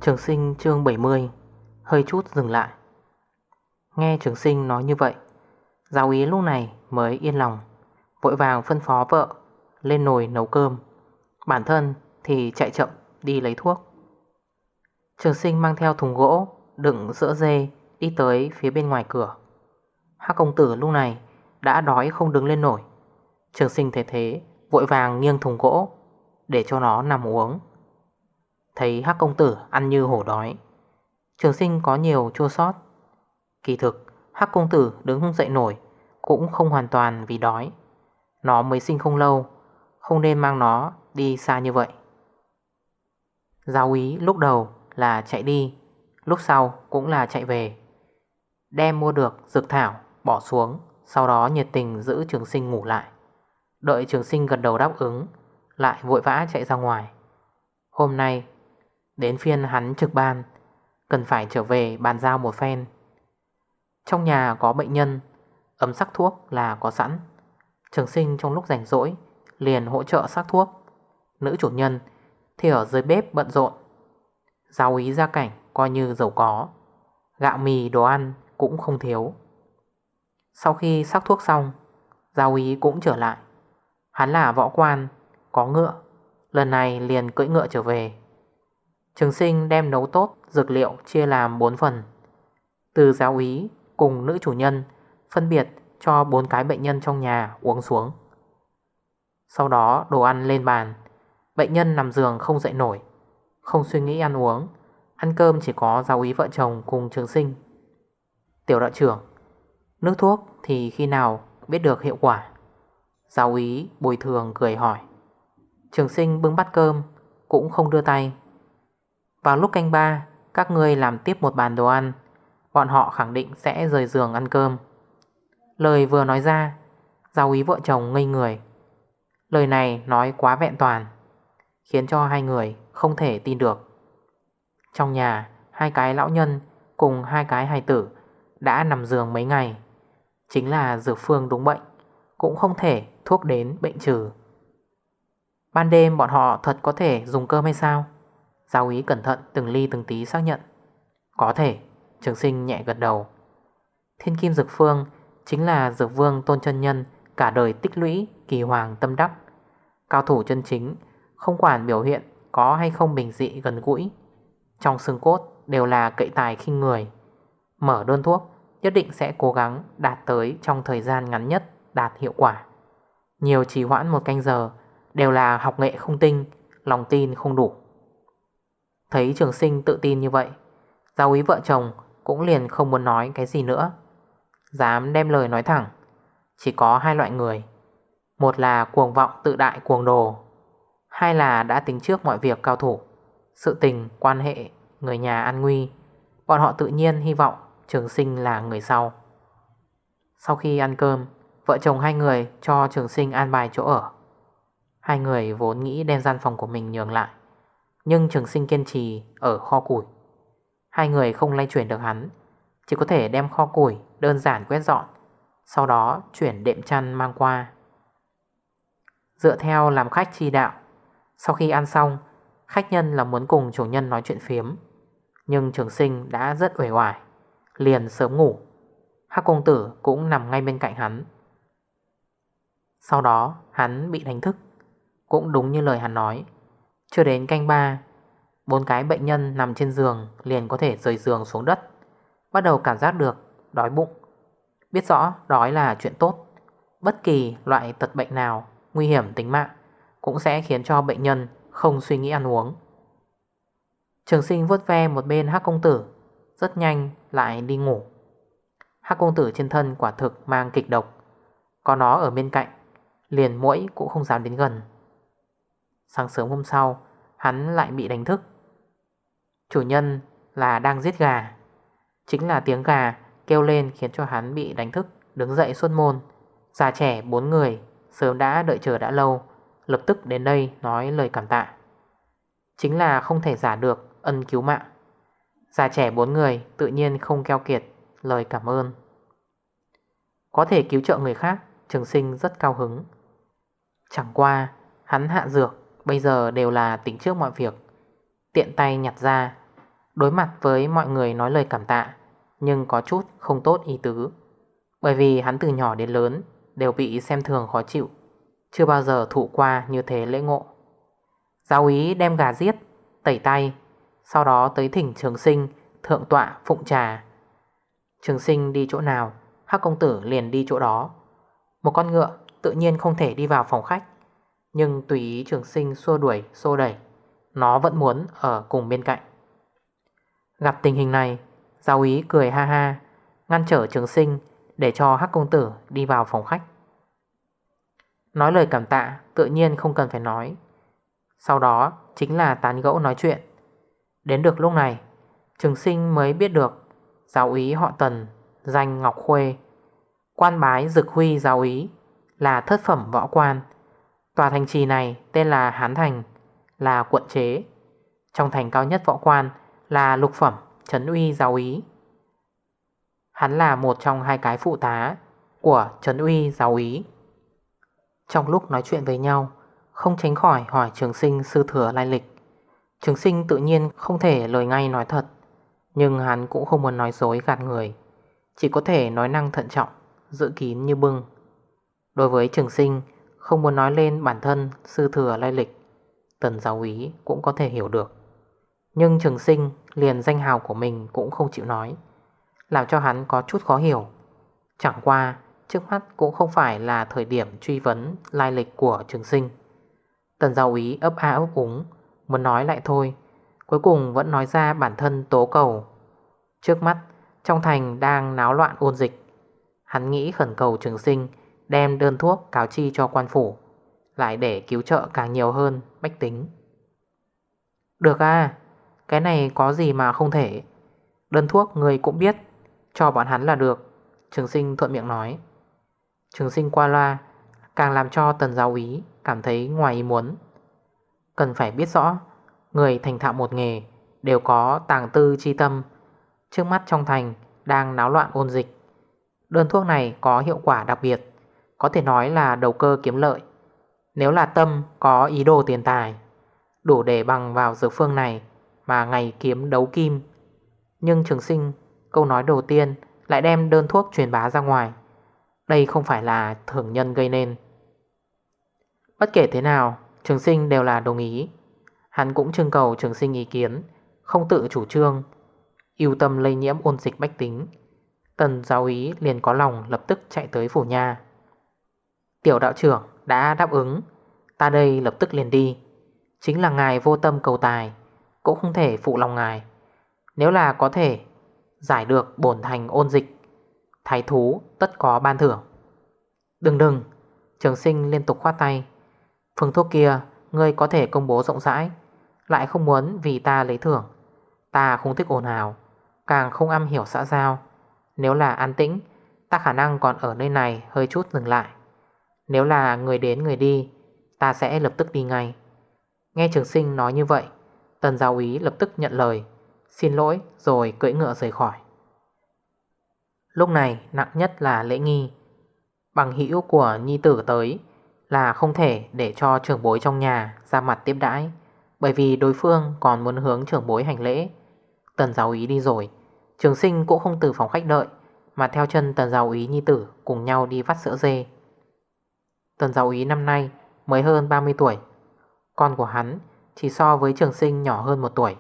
Trường sinh chương 70 Hơi chút dừng lại. Nghe trường sinh nói như vậy, Giáo ý lúc này mới yên lòng, Vội vàng phân phó vợ Lên nồi nấu cơm. Bản thân thì chạy chậm đi lấy thuốc. Trường sinh mang theo thùng gỗ Đựng sữa dê Đi tới phía bên ngoài cửa. Hắc công tử lúc này Đã đói không đứng lên nổi. Trường sinh thế thế, Vội vàng nghiêng thùng gỗ Để cho nó nằm uống. Thấy hắc công tử ăn như hổ đói. Trường sinh có nhiều chua sót. Kỳ thực, hắc công tử đứng không dậy nổi, Cũng không hoàn toàn vì đói. Nó mới sinh không lâu, Không nên mang nó đi xa như vậy. Giáo úy lúc đầu là chạy đi, Lúc sau cũng là chạy về. Đem mua được dược thảo, Bỏ xuống, Sau đó nhiệt tình giữ trường sinh ngủ lại. Đợi trường sinh gật đầu đáp ứng, Lại vội vã chạy ra ngoài. Hôm nay Đến phiên hắn trực ban, Cần phải trở về bàn giao một phen. Trong nhà có bệnh nhân, Ấm sắc thuốc là có sẵn. Trường sinh trong lúc rảnh rỗi, Liền hỗ trợ sắc thuốc. Nữ chủ nhân thì ở dưới bếp bận rộn, Giáo ý gia cảnh coi như giàu có. Gạo, mì, đồ ăn cũng không thiếu. Sau khi sắc thuốc xong, Giáo ý cũng trở lại. Hắn là võ quan, Có ngựa. Lần này liền cưỡi ngựa trở về. Trường sinh đem nấu tốt, Dược liệu chia làm 4 phần. Từ giáo úy cùng nữ chủ nhân Phân biệt cho bốn cái bệnh nhân trong nhà uống xuống. Sau đó đồ ăn lên bàn. Bệnh nhân nằm giường không dậy nổi, Không suy nghĩ ăn uống. Ăn cơm chỉ có giáo úy vợ chồng cùng trường sinh. Tiểu đội trưởng, Nước thuốc thì khi nào biết được hiệu quả? Giáo úy bồi thường cười hỏi. Trường sinh bưng bắt cơm, Cũng không đưa tay. Vào lúc canh ba, Các ngươi làm tiếp một bàn đồ ăn. Bọn họ khẳng định sẽ rời giường ăn cơm. Lời vừa nói ra, Giáo úy vợ chồng ngây người. Lời này nói quá vẹn toàn, Khiến cho hai người không thể tin được. Trong nhà, Hai cái lão nhân cùng hai cái hài tử Đã nằm giường mấy ngày. Chính là dược phương đúng bệnh, Cũng không thể thuốc đến bệnh trừ. Ban đêm bọn họ thật có thể dùng cơm hay sao? Giao ý cẩn thận từng ly từng tí xác nhận. Có thể, Trường sinh nhẹ gật đầu. Thiên kim dược phương Chính là dược vương tôn chân nhân Cả đời tích lũy, kỳ hoàng tâm đắc. Cao thủ chân chính, Không quản biểu hiện có hay không bình dị gần gũi, Trong xương cốt đều là cậy tài khinh người. Mở đơn thuốc, Nhất định sẽ cố gắng đạt tới trong thời gian ngắn nhất Đạt hiệu quả. Nhiều trì hoãn một canh giờ Đều là học nghệ không tinh, Lòng tin không đủ. Thấy trường sinh tự tin như vậy Giáo ý vợ chồng cũng liền không muốn nói cái gì nữa. Dám đem lời nói thẳng Chỉ có hai loại người. Một là cuồng vọng tự đại cuồng đồ Hai là đã tính trước mọi việc cao thủ Sự tình, quan hệ, người nhà an nguy. Bọn họ tự nhiên hy vọng trường sinh là người sau. Sau khi ăn cơm Vợ chồng hai người cho trường sinh an bài chỗ ở. Hai người vốn nghĩ đem gian phòng của mình nhường lại. Nhưng trường sinh kiên trì ở kho củi. Hai người không lay chuyển được hắn, Chỉ có thể đem kho củi đơn giản quét dọn, Sau đó chuyển đệm chăn mang qua. Dựa theo làm khách chi đạo, Sau khi ăn xong, Khách nhân là muốn cùng chủ nhân nói chuyện phiếm. Nhưng trường sinh đã rất uể oải, Liền sớm ngủ. Hắc công tử cũng nằm ngay bên cạnh hắn. Sau đó, hắn bị đánh thức. Cũng đúng như lời hắn nói chưa đến canh ba, Bốn cái bệnh nhân nằm trên giường Liền có thể rời giường xuống đất. Bắt đầu cảm giác được đói bụng. Biết rõ đói là chuyện tốt, Bất kỳ loại tật bệnh nào, Nguy hiểm tính mạng Cũng sẽ khiến cho bệnh nhân không suy nghĩ ăn uống. Trường sinh vuốt ve một bên hắc công tử, Rất nhanh lại đi ngủ. Hắc công tử trên thân quả thực mang kịch độc, Có nó ở bên cạnh, Liền mũi cũng không dám đến gần. Sáng sớm hôm sau, Hắn lại bị đánh thức. Chủ nhân là đang giết gà. Chính là tiếng gà kêu lên khiến cho hắn bị đánh thức, Đứng dậy xuất môn. Già trẻ bốn người Sớm đã đợi chờ đã lâu, Lập tức đến đây nói lời cảm tạ. Chính là không thể giả được ân cứu mạng. Già trẻ bốn người tự nhiên không keo kiệt, Lời cảm ơn. Có thể cứu trợ người khác, Trường sinh rất cao hứng. Chẳng qua, hắn hạ dược Bây giờ đều là tính trước mọi việc. Tiện tay nhặt ra. Đối mặt với mọi người nói lời cảm tạ, Nhưng có chút không tốt ý tứ. Bởi vì hắn từ nhỏ đến lớn Đều bị xem thường khó chịu, Chưa bao giờ thụ qua như thế lễ ngộ. Giáo ý đem gà giết, Tẩy tay, Sau đó tới thỉnh trường sinh Thượng tọa phụng trà. Trường sinh đi chỗ nào, Hắc công tử liền đi chỗ đó. Một con ngựa tự nhiên không thể đi vào phòng khách. Nhưng tùy ý trường sinh xua đuổi, xô đẩy, Nó vẫn muốn ở cùng bên cạnh. Gặp tình hình này, Giáo ý cười ha ha, Ngăn trở trường sinh Để cho hắc công tử đi vào phòng khách. Nói lời cảm tạ, Tự nhiên không cần phải nói. Sau đó chính là tán gẫu nói chuyện. Đến được lúc này, Trường sinh mới biết được Giáo ý họ tần, Danh Ngọc Khuê, Quan bái Dực Huy giáo ý Là thất phẩm võ quan Tòa thành trì này tên là Hán Thành, Là quận chế. Trong thành cao nhất võ quan Là lục phẩm, Trấn Uy, giáo ý Hắn là một trong hai cái phụ tá Của Trấn Uy, giáo ý Trong lúc nói chuyện với nhau, Không tránh khỏi hỏi trường sinh sư thừa lai lịch. Trường sinh tự nhiên không thể lời ngay nói thật, Nhưng hắn cũng không muốn nói dối gạt người. Chỉ có thể nói năng thận trọng, Giữ kín như bưng. Đối với trường sinh không muốn nói lên bản thân, sư thừa lai lịch, Tần giáo úy cũng có thể hiểu được. Nhưng trường sinh, liền danh hào của mình cũng không chịu nói, Làm cho hắn có chút khó hiểu. Chẳng qua, trước mắt cũng không phải là thời điểm truy vấn lai lịch của trường sinh. Tần giáo úy ấp a ấp úng, Muốn nói lại thôi, Cuối cùng vẫn nói ra bản thân tố cầu. Trước mắt, trong thành đang náo loạn ôn dịch. Hắn nghĩ khẩn cầu trường sinh Đem đơn thuốc, cáo chi cho quan phủ, Lại để cứu trợ càng nhiều hơn Bách tính. Được à Cái này có gì mà không thể? Đơn thuốc người cũng biết, Cho bọn hắn là được, Trường sinh thuận miệng nói. Trường sinh qua loa, Càng làm cho tần giáo ý Cảm thấy ngoài ý muốn. Cần phải biết rõ, Người thành thạo một nghề Đều có tàng tư chi tâm, Trước mắt trong thành Đang náo loạn ôn dịch. Đơn thuốc này có hiệu quả đặc biệt. Có thể nói là đầu cơ kiếm lợi. Nếu là tâm có ý đồ tiền tài, Đủ để bằng vào dược phương này Mà ngày kiếm đấu kim. Nhưng trường sinh, Câu nói đầu tiên Lại đem đơn thuốc truyền bá ra ngoài. Đây không phải là thưởng nhân gây nên. Bất kể thế nào, Trường sinh đều là đồng ý. Hắn cũng trưng cầu trường sinh ý kiến, Không tự chủ trương Yêu tâm lây nhiễm ôn dịch bách tính. Tần giáo ý liền có lòng lập tức chạy tới phủ nhà. Tiểu đạo trưởng đã đáp ứng. Ta đây lập tức liền đi. Chính là ngài vô tâm cầu tài, Cũng không thể phụ lòng ngài. Nếu là có thể Giải được bổn thành ôn dịch, Thái thú tất có ban thưởng. Đừng đừng, Trường sinh liên tục khoát tay. Phương thuốc kia, Ngươi có thể công bố rộng rãi, Lại không muốn vì ta lấy thưởng. Ta không thích ồn ào, Càng không am hiểu xã giao. Nếu là an tĩnh, Ta khả năng còn ở nơi này hơi chút dừng lại. Nếu là người đến người đi, Ta sẽ lập tức đi ngay. Nghe trường sinh nói như vậy, Tần giáo ý lập tức nhận lời, Xin lỗi rồi cưỡi ngựa rời khỏi. Lúc này, nặng nhất là lễ nghi. Bằng hữu của nhi tử tới Là không thể để cho trưởng bối trong nhà ra mặt tiếp đãi, Bởi vì đối phương còn muốn hướng trưởng bối hành lễ. Tần giáo ý đi rồi, Trường sinh cũng không từ phòng khách đợi, Mà theo chân tần giáo ý nhi tử Cùng nhau đi vắt sữa dê. Tần giáo ý năm nay, mới hơn 30 tuổi. Con của hắn chỉ so với trường sinh nhỏ hơn một tuổi.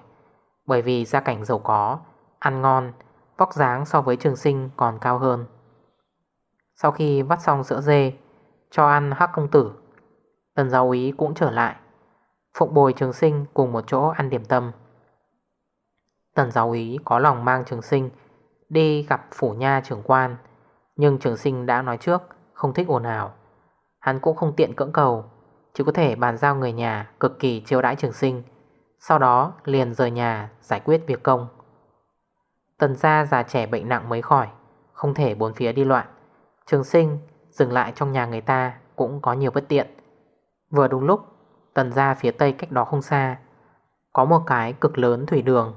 Bởi vì gia cảnh giàu có, Ăn ngon, Vóc dáng so với trường sinh còn cao hơn. Sau khi vắt xong sữa dê, Cho ăn hắc công tử Tần giáo ý cũng trở lại, Phụng bồi trường sinh cùng một chỗ ăn điểm tâm. Tần giáo ý có lòng mang trường sinh Đi gặp phủ nha trưởng quan, Nhưng trường sinh đã nói trước, Không thích ồn ào. Hắn cũng không tiện cưỡng cầu, Chỉ có thể bàn giao người nhà cực kỳ chiêu đãi trường sinh, Sau đó liền rời nhà giải quyết việc công. Tần gia già trẻ bệnh nặng mới khỏi, Không thể bốn phía đi loạn. Trường sinh dừng lại trong nhà người ta Cũng có nhiều bất tiện. Vừa đúng lúc, Tần gia phía tây cách đó không xa, Có một cái cực lớn thủy đường.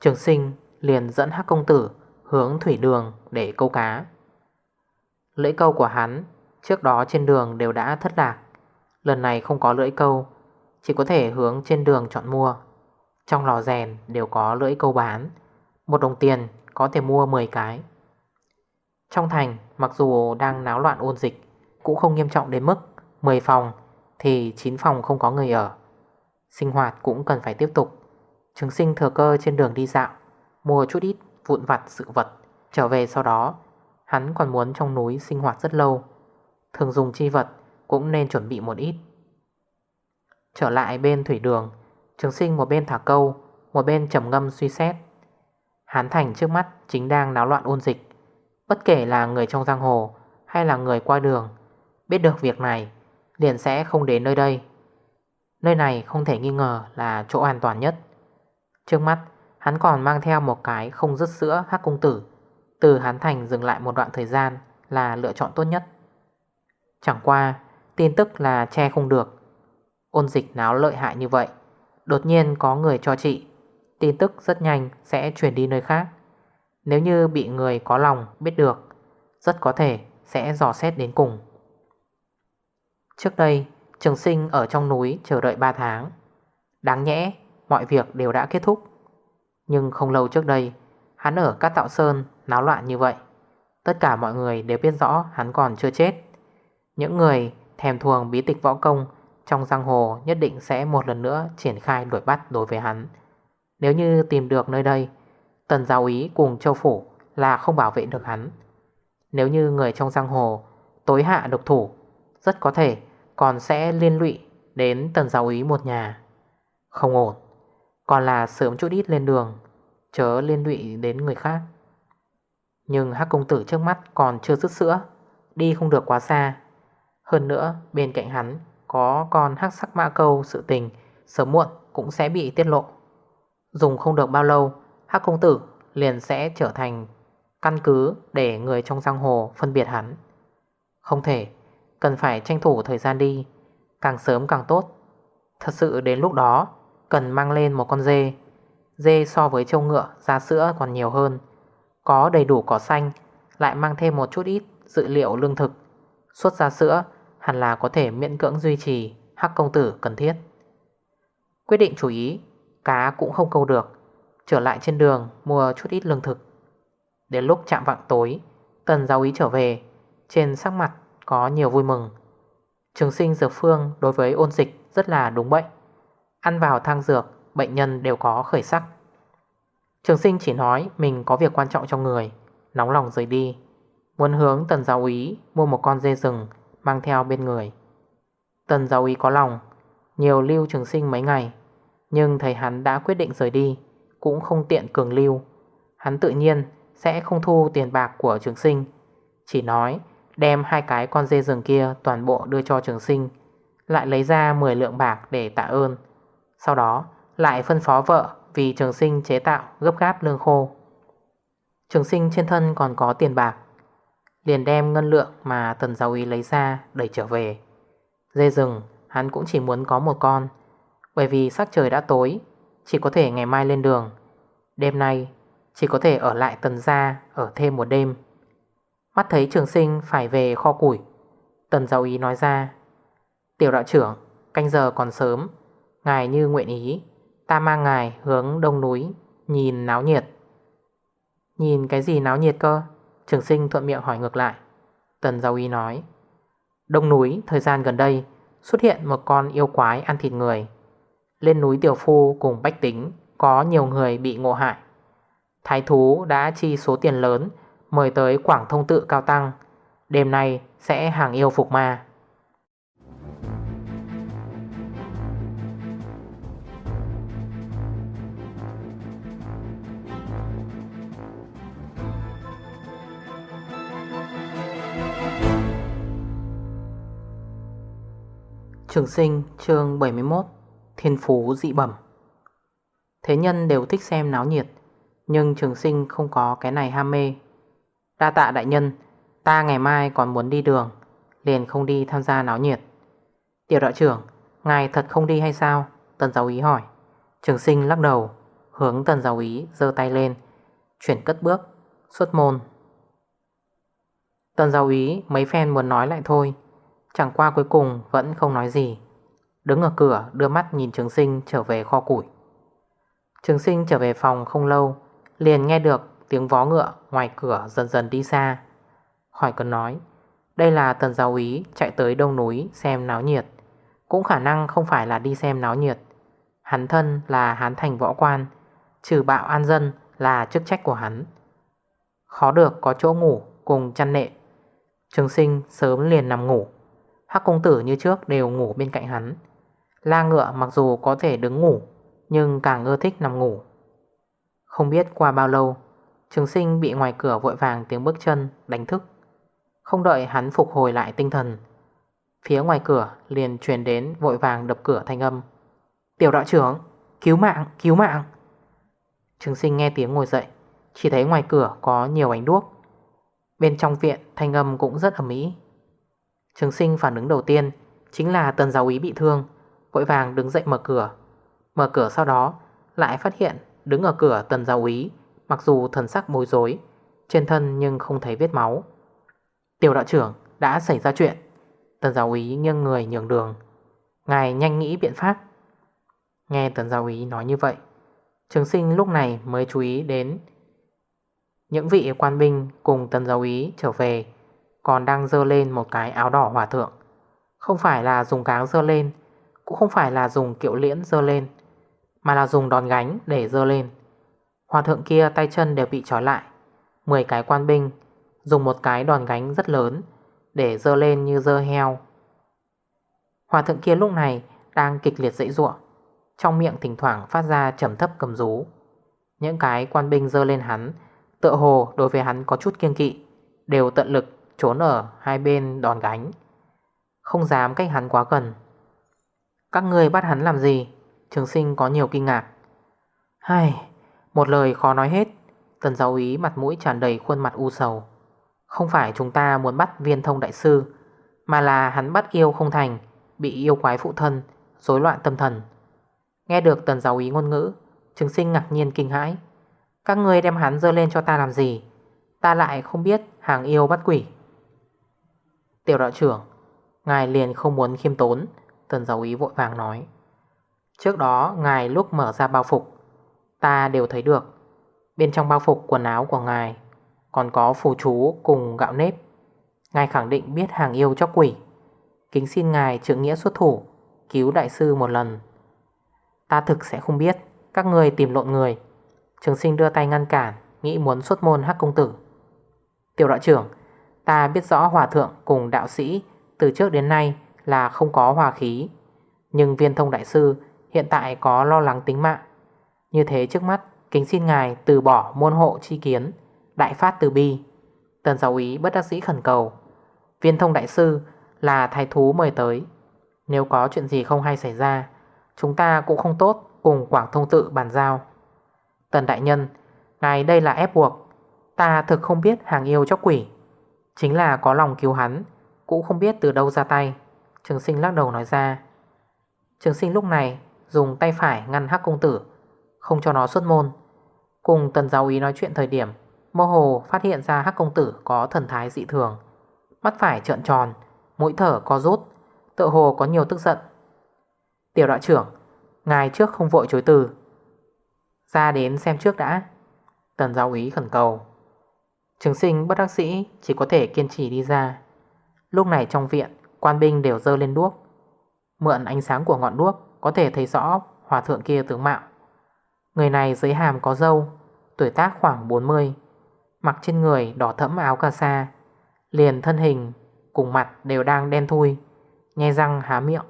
Trường sinh liền dẫn hắc công tử Hướng thủy đường để câu cá. Lưỡi câu của hắn Trước đó trên đường đều đã thất lạc. Lần này không có lưỡi câu, Chỉ có thể hướng trên đường chọn mua. Trong lò rèn đều có lưỡi câu bán, Một đồng tiền có thể mua 10 cái. Trong thành, mặc dù đang náo loạn ôn dịch, Cũng không nghiêm trọng đến mức 10 phòng thì 9 phòng không có người ở. Sinh hoạt cũng cần phải tiếp tục. Trường sinh thừa cơ trên đường đi dạo, Mua chút ít vụn vặt, sự vật. Trở về sau đó, Hắn còn muốn trong núi sinh hoạt rất lâu. Thường dùng chi vật Cũng nên chuẩn bị một ít. Trở lại bên thủy đường, Trường sinh một bên thả câu, Một bên trầm ngâm suy xét. Hán thành trước mắt chính đang náo loạn ôn dịch. Bất kể là người trong giang hồ Hay là người qua đường, Biết được việc này, Liền sẽ không đến nơi đây. Nơi này không thể nghi ngờ là chỗ an toàn nhất. Trước mắt, hắn còn mang theo một cái không dứt sữa hắc công tử. Từ hắn thành dừng lại một đoạn thời gian là lựa chọn tốt nhất. Chẳng qua, tin tức là che không được. Ôn dịch náo lợi hại như vậy, Đột nhiên có người cho chị. Tin tức rất nhanh sẽ chuyển đi nơi khác. Nếu như bị người có lòng biết được, Rất có thể sẽ dò xét đến cùng. Trước đây, Trường sinh ở trong núi chờ đợi 3 tháng. Đáng nhẽ, mọi việc đều đã kết thúc. Nhưng không lâu trước đây, Hắn ở Cát Tạo Sơn náo loạn như vậy. Tất cả mọi người đều biết rõ hắn còn chưa chết. Những người thèm thuồng bí tịch võ công Trong giang hồ nhất định sẽ một lần nữa triển khai đuổi bắt đối với hắn. Nếu như tìm được nơi đây, Tần giáo ý cùng châu phủ là không bảo vệ được hắn. Nếu như người trong giang hồ tối hạ độc thủ, Rất có thể còn sẽ liên lụy đến tần giáo ý một nhà. Không ổn, Còn là sớm chút ít lên đường, Chớ liên lụy đến người khác. Nhưng hắc công tử trước mắt còn chưa dứt sữa, Đi không được quá xa. Hơn nữa, bên cạnh hắn, Có con hắc sắc mã câu sự tình, Sớm muộn cũng sẽ bị tiết lộ. Dùng không được bao lâu, Hắc công tử liền sẽ trở thành Căn cứ để người trong giang hồ phân biệt hắn. Không thể, Cần phải tranh thủ thời gian đi, Càng sớm càng tốt. Thật sự đến lúc đó, Cần mang lên một con dê. Dê so với trâu ngựa ra sữa còn nhiều hơn. Có đầy đủ cỏ xanh, Lại mang thêm một chút ít dự liệu lương thực. Suốt ra sữa Hẳn là có thể miễn cưỡng duy trì, Hắc công tử cần thiết. Quyết định chủ ý, Cá cũng không câu được, Trở lại trên đường mua chút ít lương thực. Đến lúc chạm vạng tối, Tần giáo ý trở về, Trên sắc mặt có nhiều vui mừng. Trường sinh dược phương đối với ôn dịch rất là đúng bệnh. Ăn vào thang dược, Bệnh nhân đều có khởi sắc. Trường sinh chỉ nói Mình có việc quan trọng trong người, Nóng lòng rời đi. Muốn hướng tần giáo ý mua một con dê rừng Mang theo bên người. Tần giáo ý có lòng, Nhiều lưu trường sinh mấy ngày, Nhưng thầy hắn đã quyết định rời đi, Cũng không tiện cường lưu. Hắn tự nhiên sẽ không thu tiền bạc của trường sinh, Chỉ nói đem hai cái con dê rừng kia toàn bộ đưa cho trường sinh, Lại lấy ra 10 lượng bạc để tạ ơn. Sau đó lại phân phó vợ vì trường sinh chế tạo gấp gáp lương khô. Trường sinh trên thân còn có tiền bạc Liền đem ngân lượng mà tần giáo ý lấy ra đẩy trở về. Dê rừng, hắn cũng chỉ muốn có một con. Bởi vì sắc trời đã tối, Chỉ có thể ngày mai lên đường. Đêm nay, chỉ có thể ở lại tần gia Ở thêm một đêm. Mắt thấy trường sinh phải về kho củi, Tần giáo ý nói ra, Tiểu đạo trưởng, Canh giờ còn sớm. Ngài như nguyện ý, Ta mang ngài hướng đông núi Nhìn náo nhiệt. Nhìn cái gì náo nhiệt cơ? Trường sinh thuận miệng hỏi ngược lại. Tần Giao Y nói, Đông núi, thời gian gần đây, Xuất hiện một con yêu quái ăn thịt người. Lên núi tiểu phu cùng bách tính Có nhiều người bị ngộ hại. Thái thú đã chi số tiền lớn, Mời tới Quảng Thông Tự Cao Tăng. Đêm nay sẽ hàng yêu phục ma. Trường sinh, chương 71 Thiên phú dị bẩm. Thế nhân đều thích xem náo nhiệt, Nhưng trường sinh không có cái này ham mê. Đa tạ đại nhân, Ta ngày mai còn muốn đi đường, Liền không đi tham gia náo nhiệt. Tiểu đạo trưởng, Ngài thật không đi hay sao? Tần giáo ý hỏi. Trường sinh lắc đầu, Hướng tần giáo ý dơ tay lên, Chuyển cất bước, Xuất môn. Tần giáo ý mấy phen muốn nói lại thôi Chẳng qua cuối cùng vẫn không nói gì. Đứng ở cửa, đưa mắt nhìn trường sinh trở về kho củi. Trường sinh trở về phòng không lâu, Liền nghe được tiếng vó ngựa ngoài cửa dần dần đi xa. Hỏi cần nói, Đây là tần giáo ý chạy tới đông núi xem náo nhiệt. Cũng khả năng không phải là đi xem náo nhiệt. Hắn thân là hán thành võ quan, Trừ bạo an dân là chức trách của hắn. Khó được có chỗ ngủ cùng chăn nệ Trường sinh sớm liền nằm ngủ. Hắc công tử như trước đều ngủ bên cạnh hắn. La ngựa mặc dù có thể đứng ngủ Nhưng càng ưa thích nằm ngủ. Không biết qua bao lâu Trường sinh bị ngoài cửa vội vàng tiếng bước chân đánh thức. Không đợi hắn phục hồi lại tinh thần Phía ngoài cửa liền truyền đến vội vàng đập cửa thanh âm. Tiểu đạo trưởng Cứu mạng, cứu mạng! Trường sinh nghe tiếng ngồi dậy Chỉ thấy ngoài cửa có nhiều ánh đuốc. Bên trong viện thanh âm cũng rất ẩm ý Trường sinh phản ứng đầu tiên Chính là tần giáo ý bị thương, Vội vàng đứng dậy mở cửa. Mở cửa sau đó, lại phát hiện Đứng ở cửa tần giáo ý Mặc dù thần sắc bối rối, Trên thân nhưng không thấy vết máu. Tiểu đạo trưởng, đã xảy ra chuyện. Tần giáo ý nghiêng người nhường đường. Ngài nhanh nghĩ biện pháp. Nghe tần giáo ý nói như vậy, Trường sinh lúc này mới chú ý đến Những vị quan binh cùng tần giáo ý trở về. Còn đang dơ lên một cái áo đỏ hòa thượng. Không phải là dùng cáng dơ lên, Cũng không phải là dùng kiệu liễn dơ lên, Mà là dùng đòn gánh để dơ lên. Hòa thượng kia tay chân đều bị trói lại 10 cái quan binh Dùng một cái đòn gánh rất lớn Để dơ lên như dơ heo. Hòa thượng kia lúc này Đang kịch liệt dãy ruộng, Trong miệng thỉnh thoảng phát ra trầm thấp cầm rú. Những cái quan binh dơ lên hắn, Tựa hồ đối với hắn có chút kiêng kỵ, Đều tận lực trốn ở hai bên đòn gánh. Không dám cách hắn quá gần. Các người bắt hắn làm gì? Trường sinh có nhiều kinh ngạc. Hay Một lời khó nói hết. Tần giáo ý mặt mũi tràn đầy khuôn mặt u sầu. Không phải chúng ta muốn bắt viên thông đại sư, Mà là hắn bắt yêu không thành, Bị yêu quái phụ thân, rối loạn tâm thần. Nghe được tần giáo ý ngôn ngữ, Trường sinh ngạc nhiên kinh hãi. Các người đem hắn dơ lên cho ta làm gì? Ta lại không biết hàng yêu bắt quỷ. Tiểu đạo trưởng, Ngài liền không muốn khiêm tốn, Tần giáo ý vội vàng nói. Trước đó, ngài lúc mở ra bao phục, Ta đều thấy được. Bên trong bao phục quần áo của ngài, Còn có phù chú cùng gạo nếp. Ngài khẳng định biết hàng yêu chóc quỷ. Kính xin ngài trưởng nghĩa xuất thủ, Cứu đại sư một lần. Ta thực sẽ không biết, Các người tìm lộn người. Trường sinh đưa tay ngăn cản, Nghĩ muốn xuất môn hắc công tử. Tiểu đạo trưởng Ta biết rõ hòa thượng cùng đạo sĩ Từ trước đến nay là không có hòa khí. Nhưng viên thông đại sư Hiện tại có lo lắng tính mạng. Như thế trước mắt, Kính xin ngài từ bỏ môn hộ chi kiến, Đại phát từ bi. Tần giáo ý bất đắc dĩ khẩn cầu, Viên thông đại sư là thái thú mời tới. Nếu có chuyện gì không hay xảy ra, Chúng ta cũng không tốt Cùng Quảng Thông Tự bàn giao. Tần đại nhân, Ngài đây là ép buộc. Ta thực không biết hàng yêu chóc quỷ. Chính là có lòng cứu hắn, Cũng không biết từ đâu ra tay. Trường sinh lắc đầu nói ra. Trường sinh lúc này dùng tay phải ngăn hắc công tử, Không cho nó xuất môn. Cùng tần giáo ý nói chuyện thời điểm, Mơ hồ phát hiện ra hắc công tử có thần thái dị thường. Mắt phải trợn tròn, Mũi thở có rút Tự hồ có nhiều tức giận. Tiểu đạo trưởng, Ngài trước không vội chối từ. Ra đến xem trước đã. Tần giáo ý khẩn cầu. Trường sinh bất đắc sĩ chỉ có thể kiên trì đi ra. Lúc này trong viện, Quan binh đều dơ lên đuốc. Mượn ánh sáng của ngọn đuốc, Có thể thấy rõ hòa thượng kia tướng mạo. Người này dưới hàm có dâu Tuổi tác khoảng 40 Mặc trên người đỏ thẫm áo cà sa. Liền thân hình, Cùng mặt đều đang đen thui, Nhe răng há miệng,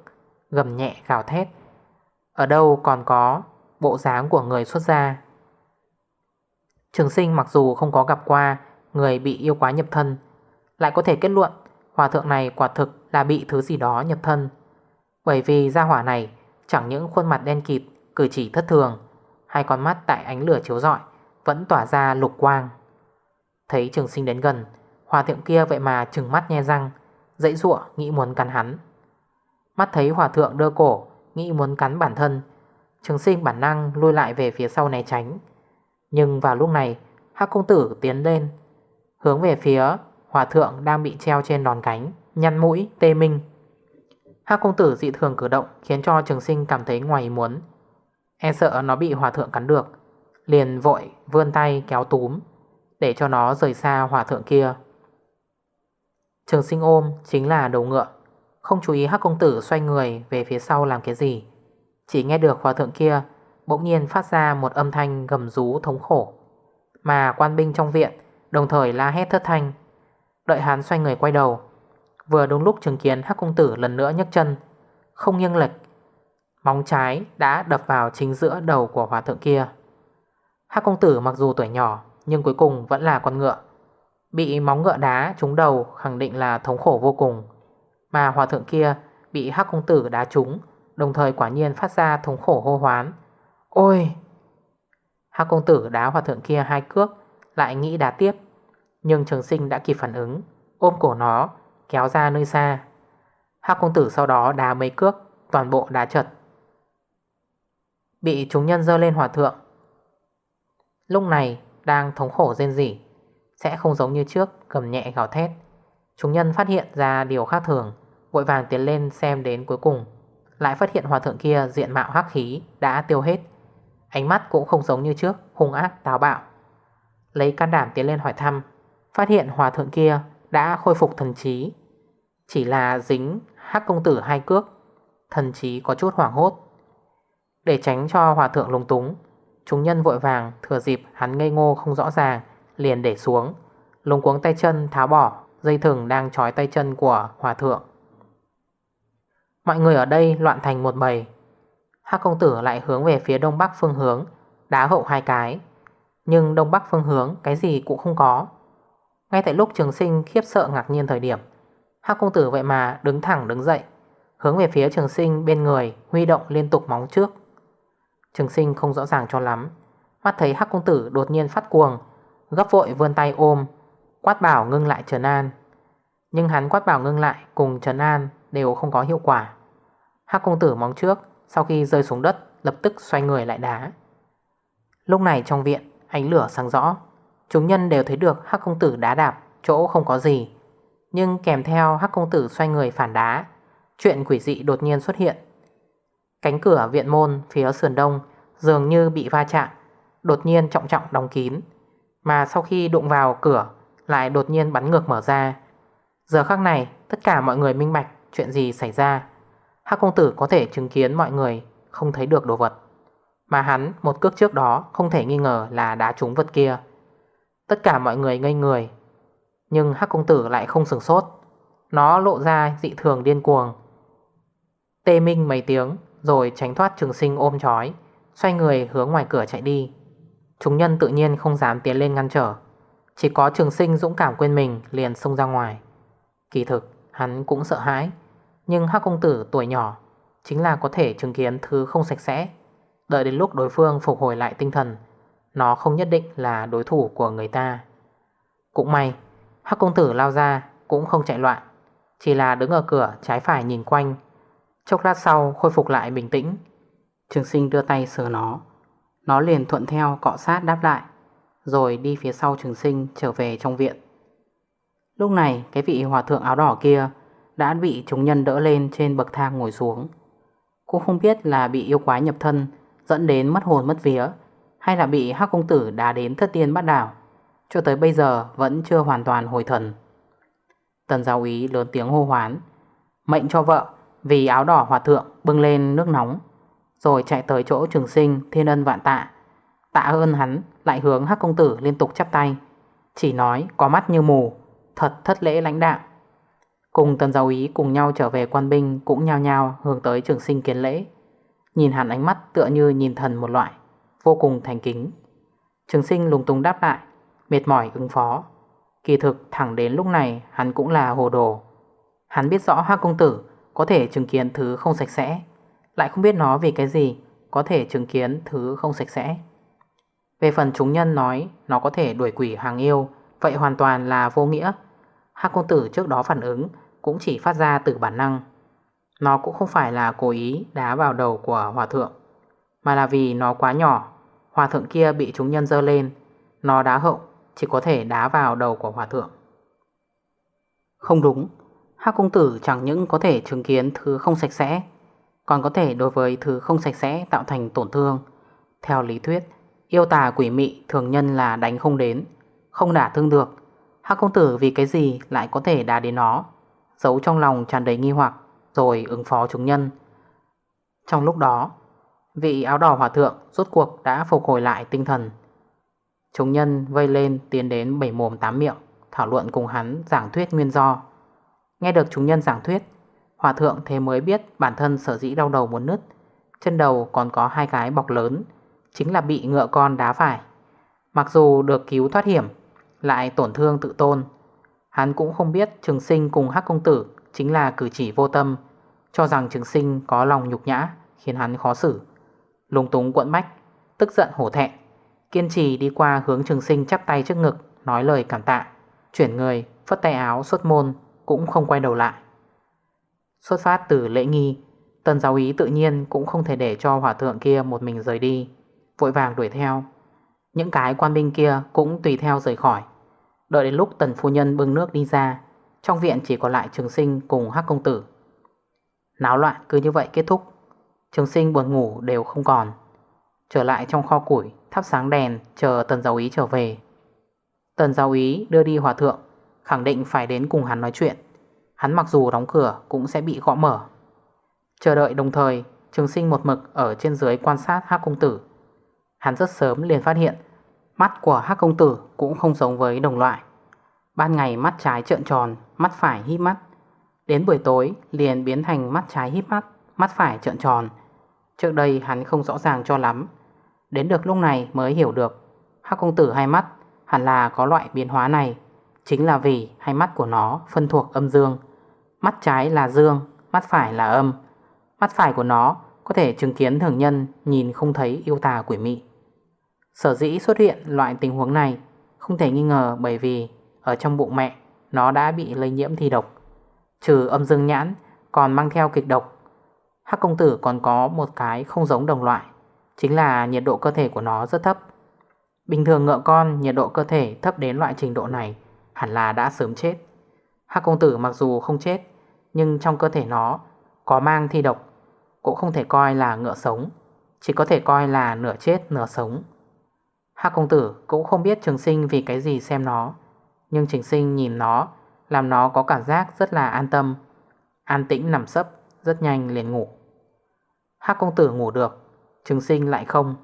Gầm nhẹ gào thét. Ở đâu còn có bộ dáng của người xuất gia? Trường sinh mặc dù không có gặp qua Người bị yêu quái nhập thân. Lại có thể kết luận, Hòa thượng này quả thực là bị thứ gì đó nhập thân. Bởi vì gia hỏa này Chẳng những khuôn mặt đen kịt, Cử chỉ thất thường, Hai con mắt tại ánh lửa chiếu rọi, Vẫn tỏa ra lục quang. Thấy trường sinh đến gần, Hòa thượng kia vậy mà trừng mắt nhe răng, Dãy ruộng nghĩ muốn cắn hắn. Mắt thấy hòa thượng đưa cổ, Nghĩ muốn cắn bản thân, Trường sinh bản năng lui lại về phía sau né tránh. Nhưng vào lúc này, Hắc công tử tiến lên Hướng về phía hòa thượng đang bị treo trên đòn cánh, Nhăn mũi, tê minh. Hắc công tử dị thường cử động Khiến cho trường sinh cảm thấy ngoài ý muốn. E sợ nó bị hòa thượng cắn được, Liền vội vươn tay kéo túm Để cho nó rời xa hòa thượng kia. Trường sinh ôm chính là đầu ngựa, Không chú ý hắc công tử xoay người về phía sau làm cái gì. Chỉ nghe được hòa thượng kia Bỗng nhiên phát ra một âm thanh gầm rú thống khổ, Mà quan binh trong viện Đồng thời la hét thất thanh. Đợi hắn xoay người quay đầu. Vừa đúng lúc chứng kiến hắc công tử lần nữa nhấc chân. Không nghiêng lệch, Móng trái đã đập vào chính giữa đầu của hòa thượng kia. Hắc công tử mặc dù tuổi nhỏ, Nhưng cuối cùng vẫn là con ngựa. Bị móng ngựa đá trúng đầu khẳng định là thống khổ vô cùng. Mà hòa thượng kia bị hắc công tử đá trúng, Đồng thời quả nhiên phát ra thống khổ hô hoán. Ôi! Hắc công tử đá hòa thượng kia hai cước lại nghĩ đá tiếp. Nhưng trường sinh đã kịp phản ứng, Ôm cổ nó, kéo ra nơi xa. Hắc công tử sau đó đá mấy cước, Toàn bộ đá chật Bị chúng nhân dơ lên hòa thượng. Lúc này, đang thống khổ rên rỉ, Sẽ không giống như trước cầm nhẹ gào thét. Chúng nhân phát hiện ra điều khác thường, Vội vàng tiến lên xem đến cuối cùng. Lại phát hiện hòa thượng kia diện mạo hắc khí, Đã tiêu hết. Ánh mắt cũng không giống như trước, Hung ác, táo bạo. Lấy can đảm tiến lên hỏi thăm, Phát hiện hòa thượng kia đã khôi phục thần trí. Chỉ là dính hắc công tử hai cước, Thần trí có chút hoảng hốt. Để tránh cho hòa thượng lung túng, Chúng nhân vội vàng thừa dịp hắn ngây ngô không rõ ràng, Liền để xuống Lùng cuống tay chân tháo bỏ Dây thừng đang trói tay chân của hòa thượng. Mọi người ở đây loạn thành một bầy. Hắc công tử lại hướng về phía đông bắc phương hướng, Đá hậu hai cái. Nhưng đông bắc phương hướng, cái gì cũng không có. Ngay tại lúc trường sinh khiếp sợ ngạc nhiên thời điểm, Hắc công tử vậy mà đứng thẳng đứng dậy, Hướng về phía trường sinh bên người Huy động liên tục móng trước. Trường sinh không rõ ràng cho lắm, Mắt thấy Hắc công tử đột nhiên phát cuồng, Gấp vội vươn tay ôm, Quát bảo ngưng lại Trần An. Nhưng hắn quát bảo ngưng lại cùng Trần An Đều không có hiệu quả. Hắc công tử móng trước, Sau khi rơi xuống đất, Lập tức xoay người lại đá. Lúc này trong viện ánh lửa sáng rõ. Chúng nhân đều thấy được Hắc công tử đá đạp, Chỗ không có gì. Nhưng kèm theo Hắc công tử xoay người phản đá, Chuyện quỷ dị đột nhiên xuất hiện. Cánh cửa viện môn phía sườn đông Dường như bị va chạm, Đột nhiên trọng trọng đóng kín. Mà sau khi đụng vào cửa, Lại đột nhiên bắn ngược mở ra. Giờ khắc này, tất cả mọi người minh bạch Chuyện gì xảy ra. Hắc công tử có thể chứng kiến mọi người Không thấy được đồ vật. Mà hắn, một cước trước đó, Không thể nghi ngờ là đá trúng vật kia. Tất cả mọi người ngây người, Nhưng Hắc công tử lại không sừng sốt. Nó lộ ra dị thường điên cuồng. Tê minh mấy tiếng, Rồi tránh thoát trường sinh ôm chói, Xoay người hướng ngoài cửa chạy đi. Chúng nhân tự nhiên không dám tiến lên ngăn trở. Chỉ có trường sinh dũng cảm quên mình Liền xông ra ngoài. Kỳ thực, hắn cũng sợ hãi, Nhưng hắc công tử tuổi nhỏ, Chính là có thể chứng kiến thứ không sạch sẽ. Đợi đến lúc đối phương phục hồi lại tinh thần, Nó không nhất định là đối thủ của người ta. Cũng may, Hắc công tử lao ra cũng không chạy loạn, Chỉ là đứng ở cửa trái phải nhìn quanh. Chốc lát sau khôi phục lại bình tĩnh. Trường sinh đưa tay sờ nó. Nó liền thuận theo cọ sát đáp lại, Rồi đi phía sau trường sinh trở về trong viện. Lúc này, cái vị hòa thượng áo đỏ kia Đã bị chúng nhân đỡ lên trên bậc thang ngồi xuống. Cũng không biết là bị yêu quái nhập thân Dẫn đến mất hồn, mất vía, Hay là bị hắc công tử đá đến thất tiên bắt đảo, Cho tới bây giờ vẫn chưa hoàn toàn hồi thần. Tần giáo ý lớn tiếng hô hoán, Mệnh cho vợ, vì áo đỏ hòa thượng bưng lên nước nóng, Rồi chạy tới chỗ trường sinh thiên ân vạn tạ. Tạ ơn hắn, lại hướng hắc công tử liên tục chắp tay, Chỉ nói có mắt như mù, Thật thất lễ lãnh đạo Cùng tần giáo ý cùng nhau trở về quan binh Cũng nhao nhao hướng tới trường sinh kiến lễ. Nhìn hắn ánh mắt tựa như nhìn thần một loại, Vô cùng thành kính. Trường sinh lùng tung đáp lại, Mệt mỏi ứng phó. Kỳ thực, thẳng đến lúc này, hắn cũng là hồ đồ. Hắn biết rõ hắc công tử có thể chứng kiến thứ không sạch sẽ, Lại không biết nó vì cái gì Có thể chứng kiến thứ không sạch sẽ. Về phần chúng nhân nói Nó có thể đuổi quỷ hàng yêu, Vậy hoàn toàn là vô nghĩa. Hắc công tử trước đó phản ứng Cũng chỉ phát ra từ bản năng. Nó cũng không phải là cố ý đá vào đầu của hòa thượng, Mà là vì nó quá nhỏ. Hòa thượng kia bị chúng nhân dơ lên. Nó đá hậu, Chỉ có thể đá vào đầu của hòa thượng. Không đúng. Hắc công tử chẳng những có thể chứng kiến thứ không sạch sẽ, Còn có thể đối với thứ không sạch sẽ tạo thành tổn thương. Theo lý thuyết, Yêu tà quỷ mị thường nhân là đánh không đến, Không đả thương được. Hắc công tử vì cái gì lại có thể đá đến nó? Giấu trong lòng tràn đầy nghi hoặc. Rồi ứng phó chúng nhân. Trong lúc đó, Vị áo đỏ hòa thượng rốt cuộc đã phục hồi lại tinh thần. Chúng nhân vây lên tiến đến bảy mồm tám miệng, Thảo luận cùng hắn giảng thuyết nguyên do. Nghe được chúng nhân giảng thuyết, Hòa thượng thế mới biết bản thân sở dĩ đau đầu muốn nứt. Chân đầu còn có hai cái bọc lớn, Chính là bị ngựa con đá phải. Mặc dù được cứu thoát hiểm, Lại tổn thương tự tôn. Hắn cũng không biết trường sinh cùng hắc công tử Chính là cử chỉ vô tâm. Cho rằng trường sinh có lòng nhục nhã, Khiến hắn khó xử. Lung túng quận bách Tức giận hổ thẹn, Kiên trì đi qua hướng trường sinh chắp tay trước ngực, Nói lời cảm tạ. Chuyển người, phất tay áo, xuất môn, cũng không quay đầu lại. Xuất phát từ lễ nghi, Tần giáo ý tự nhiên cũng không thể để cho hỏa thượng kia một mình rời đi, Vội vàng đuổi theo. Những cái quan binh kia cũng tùy theo rời khỏi. Đợi đến lúc tần phu nhân bưng nước đi ra, Trong viện chỉ còn lại trường sinh cùng hắc công tử. Náo loạn cứ như vậy kết thúc. Trường sinh buồn ngủ đều không còn. Trở lại trong kho củi, Thắp sáng đèn, chờ tần giáo ý trở về. Tần giáo ý đưa đi hòa thượng, Khẳng định phải đến cùng hắn nói chuyện. Hắn mặc dù đóng cửa cũng sẽ bị gõ mở. Chờ đợi đồng thời, Trường sinh một mực ở trên dưới quan sát Hắc công tử. Hắn rất sớm liền phát hiện, Mắt của Hắc công tử cũng không giống với đồng loại. Ban ngày mắt trái trợn tròn, Mắt phải hít mắt. Đến buổi tối liền biến thành mắt trái híp mắt Mắt phải trợn tròn. Trước đây hắn không rõ ràng cho lắm. Đến được lúc này mới hiểu được. Hắc công tử hai mắt hẳn là có loại biến hóa này. Chính là vì hai mắt của nó phân thuộc âm dương. Mắt trái là dương, mắt phải là âm. Mắt phải của nó có thể chứng kiến thường nhân nhìn không thấy yêu tà quỷ mị. Sở dĩ xuất hiện loại tình huống này Không thể nghi ngờ bởi vì Ở trong bụng mẹ Nó đã bị lây nhiễm thi độc. Trừ âm dương nhãn, Còn mang theo kịch độc. Hắc công tử còn có một cái không giống đồng loại, Chính là nhiệt độ cơ thể của nó rất thấp. Bình thường ngựa con, nhiệt độ cơ thể thấp đến loại trình độ này Hẳn là đã sớm chết. Hắc công tử mặc dù không chết, Nhưng trong cơ thể nó Có mang thi độc, Cũng không thể coi là ngựa sống, Chỉ có thể coi là nửa chết nửa sống. Hắc công tử cũng không biết trường sinh vì cái gì xem nó, Nhưng trường sinh nhìn nó làm nó có cảm giác rất là an tâm. An tĩnh nằm sấp, Rất nhanh liền ngủ. Hắc công tử ngủ được Trừng sinh lại không.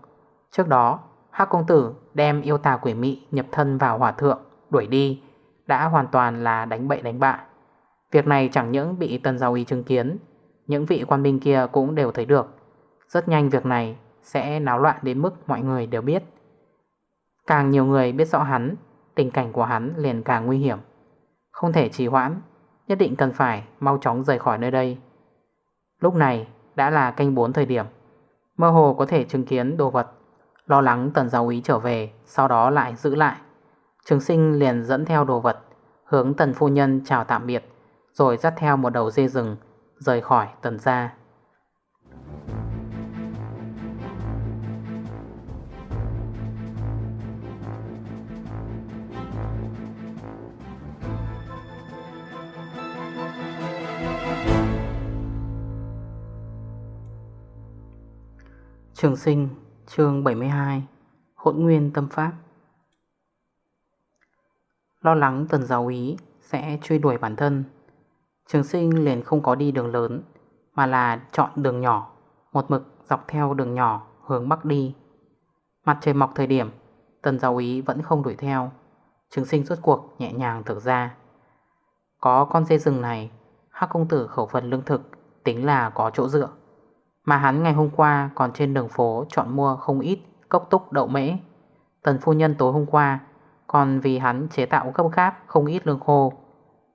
Trước đó, Hắc công tử đem yêu tà quỷ mị nhập thân vào hỏa thượng, Đuổi đi, Đã hoàn toàn là đánh bậy đánh bạ. Việc này chẳng những bị tần giáo y chứng kiến, Những vị quan binh kia cũng đều thấy được. Rất nhanh việc này Sẽ náo loạn đến mức mọi người đều biết. Càng nhiều người biết rõ hắn, Tình cảnh của hắn liền càng nguy hiểm. Không thể trì hoãn, Nhất định cần phải mau chóng rời khỏi nơi đây. Lúc này đã là canh 4 thời điểm, Mơ hồ có thể chứng kiến đồ vật, Lo lắng tần giáo ý trở về, Sau đó lại giữ lại. Trường sinh liền dẫn theo đồ vật, Hướng tần phu nhân chào tạm biệt, Rồi dắt theo một đầu dê rừng Rời khỏi tần gia. Trường sinh, chương 72 Hỗn nguyên tâm pháp. Lo lắng tần giáo ý sẽ truy đuổi bản thân, Trường sinh liền không có đi đường lớn, Mà là chọn đường nhỏ, Một mực dọc theo đường nhỏ hướng bắc đi. Mặt trời mọc thời điểm, Tần giáo ý vẫn không đuổi theo, Trường sinh suốt cuộc nhẹ nhàng thở ra. Có con dê rừng này, Hắc công tử khẩu phần lương thực Tính là có chỗ dựa mà hắn ngày hôm qua còn trên đường phố chọn mua không ít cốc túc đậu mễ. Tần phu nhân tối hôm qua còn vì hắn chế tạo gấp gáp không ít lương khô.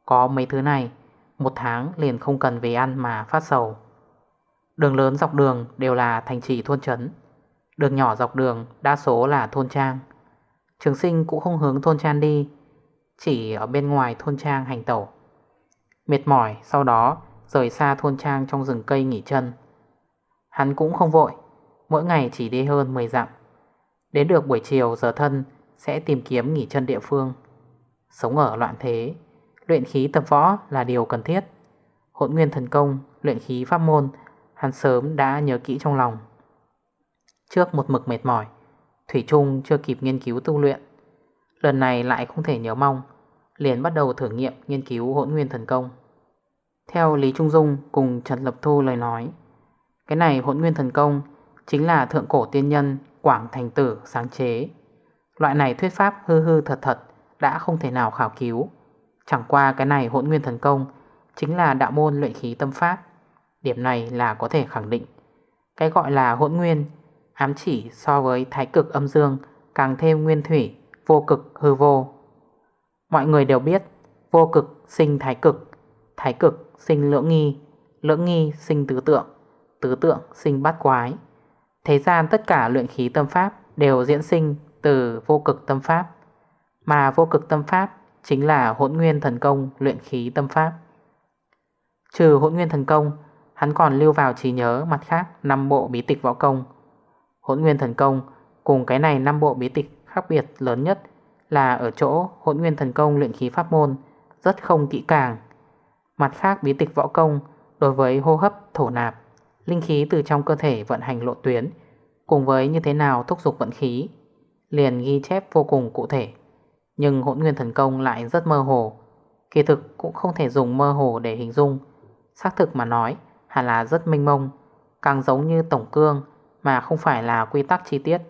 Có mấy thứ này, Một tháng liền không cần về ăn mà phát sầu. Đường lớn dọc đường đều là thành trì thôn trấn. Đường nhỏ dọc đường đa số là thôn trang. Trường sinh cũng không hướng thôn trang đi, Chỉ ở bên ngoài thôn trang hành tẩu. Mệt mỏi, sau đó rời xa thôn trang trong rừng cây nghỉ chân. Hắn cũng không vội. Mỗi ngày chỉ đi hơn 10 dặm. Đến được buổi chiều, giờ thân Sẽ tìm kiếm nghỉ chân địa phương. Sống ở loạn thế, Luyện khí tập võ là điều cần thiết. Hỗn nguyên thần công, Luyện khí pháp môn, Hắn sớm đã nhớ kỹ trong lòng. Trước một mực mệt mỏi, Thủy Trung chưa kịp nghiên cứu tu luyện. Lần này lại không thể nhớ mong, Liền bắt đầu thử nghiệm nghiên cứu hỗn nguyên thần công. Theo Lý Trung Dung cùng Trần Lập Thu lời nói cái này hỗn nguyên thần công Chính là thượng cổ tiên nhân Quảng Thành Tử sáng chế. Loại này thuyết pháp hư hư thật thật Đã không thể nào khảo cứu. Chẳng qua cái này hỗn nguyên thần công Chính là đạo môn luyện khí tâm pháp. Điểm này là có thể khẳng định. Cái gọi là hỗn nguyên Ám chỉ so với thái cực âm dương Càng thêm nguyên thủy, Vô cực, hư vô. Mọi người đều biết, Vô cực sinh thái cực Thái cực sinh lưỡng nghi Lưỡng nghi sinh tứ tượng tứ tượng sinh bát quái. Thế gian tất cả luyện khí tâm pháp đều diễn sinh từ vô cực tâm pháp. Mà vô cực tâm pháp chính là hỗn nguyên thần công luyện khí tâm pháp. Trừ hỗn nguyên thần công, Hắn còn lưu vào trí nhớ mặt khác 5 bộ bí tịch võ công. Hỗn nguyên thần công cùng cái này 5 bộ bí tịch khác biệt lớn nhất Là ở chỗ hỗn nguyên thần công luyện khí pháp môn Rất không kỹ càng. Mặt khác bí tịch võ công đối với hô hấp, thổ nạp Linh khí từ trong cơ thể vận hành lộ tuyến, Cùng với như thế nào thúc dục vận khí, Liền ghi chép vô cùng cụ thể. Nhưng hỗn nguyên thần công lại rất mơ hồ, Kỳ thực cũng không thể dùng mơ hồ để hình dung. Xác thực mà nói, hẳn là rất minh mông, Càng giống như tổng cương Mà không phải là quy tắc chi tiết.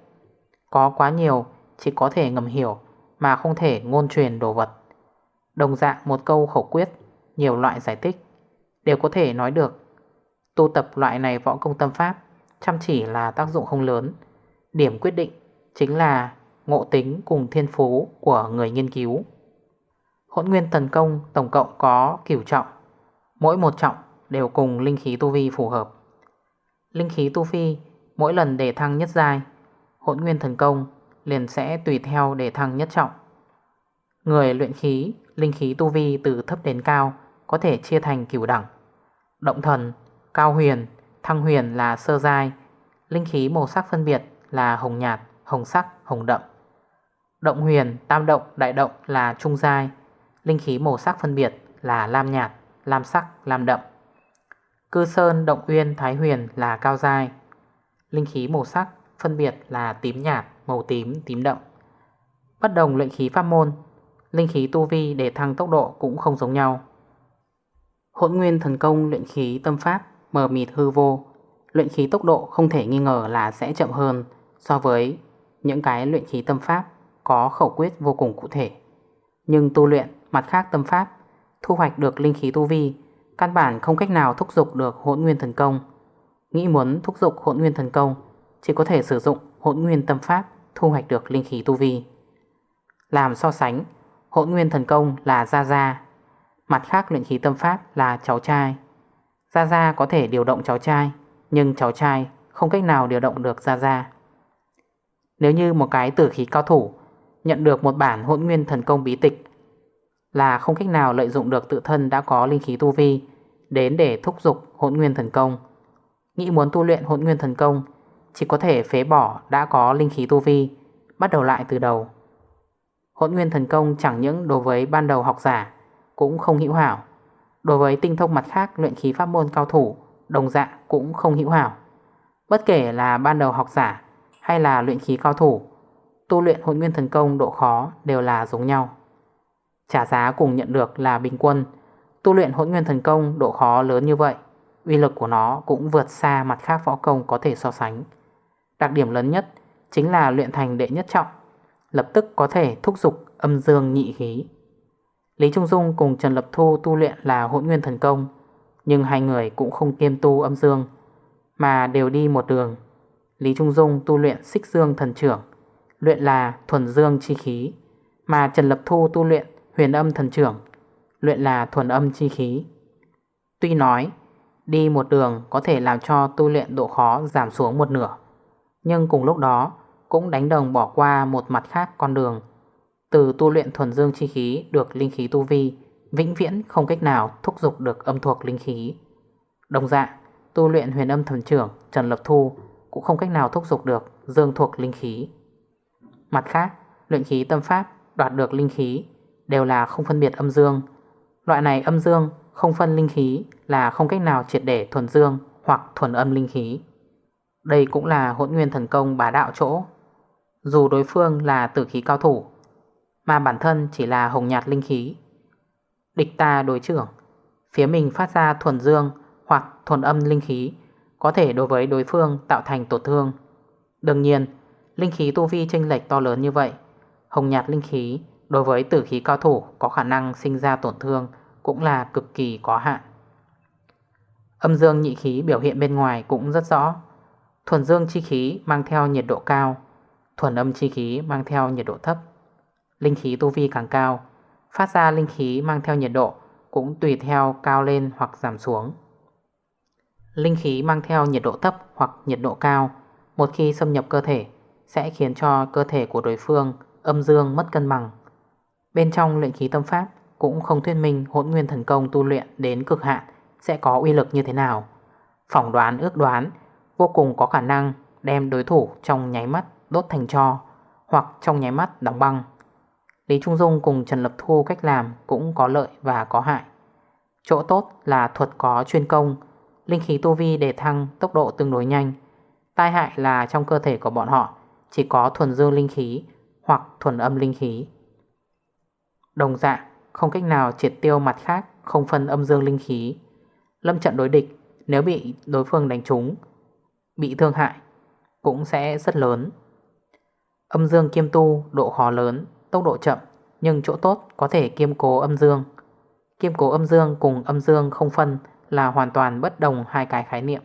Có quá nhiều, Chỉ có thể ngầm hiểu Mà không thể ngôn truyền đồ vật. Đồng dạng một câu khẩu quyết, Nhiều loại giải thích, Đều có thể nói được Tu tập loại này võ công tâm pháp Chăm chỉ là tác dụng không lớn. Điểm quyết định chính là ngộ tính cùng thiên phú của người nghiên cứu. Hỗn nguyên thần công tổng cộng có cửu trọng Mỗi một trọng đều cùng linh khí tu vi phù hợp. Linh khí tu vi mỗi lần để thăng nhất giai Hỗn nguyên thần công liền sẽ tùy theo để thăng nhất trọng. Người luyện khí, linh khí tu vi từ thấp đến cao Có thể chia thành cửu đẳng Động thần, cao huyền, thăng huyền là sơ giai Linh khí màu sắc phân biệt là hồng nhạt, hồng sắc, hồng đậm. Động huyền, tam động, đại động là trung giai Linh khí màu sắc phân biệt là lam nhạt, lam sắc, lam đậm. Cư sơn, động uyên, thái huyền là cao giai Linh khí màu sắc phân biệt là tím nhạt, màu tím, tím đậm. Bất đồng luyện khí pháp môn Linh khí tu vi để thăng tốc độ cũng không giống nhau. Hỗn nguyên thần công luyện khí tâm pháp mờ mịt hư vô. Luyện khí tốc độ không thể nghi ngờ là sẽ chậm hơn So với những cái luyện khí tâm pháp Có khẩu quyết vô cùng cụ thể. Nhưng tu luyện, mặt khác tâm pháp, Thu hoạch được linh khí tu vi, Căn bản không cách nào thúc dục được hỗn nguyên thần công. Nghĩ muốn thúc dục hỗn nguyên thần công, Chỉ có thể sử dụng hỗn nguyên tâm pháp Thu hoạch được linh khí tu vi. Làm so sánh, Hỗn nguyên thần công là Gia Gia, Mặt khác luyện khí tâm pháp là cháu trai. Gia Gia có thể điều động cháu trai, Nhưng cháu trai không cách nào điều động được Gia Gia. Nếu như một cái tử khí cao thủ Nhận được một bản hỗn nguyên thần công bí tịch Là không cách nào lợi dụng được tự thân đã có linh khí tu vi Đến để thúc dục hỗn nguyên thần công. Nghĩ muốn tu luyện hỗn nguyên thần công, Chỉ có thể phế bỏ đã có linh khí tu vi, Bắt đầu lại từ đầu. Hỗn nguyên thần công chẳng những đối với ban đầu học giả Cũng không hữu hảo. Đối với tinh thông mặt khác, luyện khí pháp môn cao thủ, Đồng dạng cũng không hữu hảo. Bất kể là ban đầu học giả Hay là luyện khí cao thủ, Tu luyện hỗn nguyên thần công độ khó đều là giống nhau. Trả giá cùng nhận được là bình quân. Tu luyện hỗn nguyên thần công độ khó lớn như vậy, uy lực của nó cũng vượt xa mặt khác võ công có thể so sánh. Đặc điểm lớn nhất chính là luyện thành đệ nhất trọng, Lập tức có thể thúc dục âm dương nhị khí. Lý Trung Dung cùng Trần Lập Thu tu luyện là hỗn nguyên thần công, Nhưng hai người cũng không kiêm tu âm dương, Mà đều đi một đường. Lý Trung Dung tu luyện xích dương thần trưởng, Luyện là thuần dương chi khí, Mà Trần Lập Thu tu luyện huyền âm thần trưởng, Luyện là thuần âm chi khí. Tuy nói, Đi một đường có thể làm cho tu luyện độ khó giảm xuống một nửa, Nhưng cùng lúc đó Cũng đánh đồng bỏ qua một mặt khác con đường từ tu luyện thuần dương chi khí Được linh khí tu vi Vĩnh viễn không cách nào thúc dục được âm thuộc linh khí Đồng dạng Tu luyện huyền âm thần trưởng Trần Lập Thu Cũng không cách nào thúc dục được dương thuộc linh khí Mặt khác Luyện khí tâm pháp đoạt được linh khí Đều là không phân biệt âm dương Loại này âm dương không phân linh khí là không cách nào triệt để thuần dương hoặc thuần âm linh khí. Đây cũng là hỗn nguyên thần công bá đạo chỗ. Dù đối phương là tử khí cao thủ, mà bản thân chỉ là hồng nhạt linh khí. Địch ta đối trưởng, phía mình phát ra thuần dương hoặc thuần âm linh khí có thể đối với đối phương tạo thành tổn thương. Đương nhiên, linh khí tu vi chênh lệch to lớn như vậy, hồng nhạt linh khí đối với tử khí cao thủ có khả năng sinh ra tổn thương cũng là cực kỳ có hạn. Âm dương nhị khí biểu hiện bên ngoài cũng rất rõ. Thuần dương chi khí mang theo nhiệt độ cao, thuần âm chi khí mang theo nhiệt độ thấp. Linh khí tu vi càng cao, phát ra linh khí mang theo nhiệt độ cũng tùy theo cao lên hoặc giảm xuống. Linh khí mang theo nhiệt độ thấp hoặc nhiệt độ cao, một khi xâm nhập cơ thể sẽ khiến cho cơ thể của đối phương âm dương mất cân bằng. Bên trong luyện khí tâm pháp cũng không thuyết minh hỗn nguyên thần công tu luyện đến cực hạn sẽ có uy lực như thế nào. Phỏng đoán ước đoán vô cùng có khả năng đem đối thủ trong nháy mắt đốt thành cho hoặc trong nháy mắt đóng băng. Lý Trung Dung cùng Trần Lập Thu cách làm cũng có lợi và có hại. Chỗ tốt là thuật có chuyên công, linh khí tu vi để thăng tốc độ tương đối nhanh. Tai hại là trong cơ thể của bọn họ chỉ có thuần dương linh khí hoặc thuần âm linh khí. Đồng dạng không cách nào triệt tiêu mặt khác không phân âm dương linh khí. Lâm trận đối địch nếu bị đối phương đánh trúng, bị thương hại cũng sẽ rất lớn. Âm dương kiêm tu độ khó lớn, tốc độ chậm nhưng chỗ tốt có thể kiêm cố âm dương. Kiêm cố âm dương cùng âm dương không phân là hoàn toàn bất đồng hai cái khái niệm.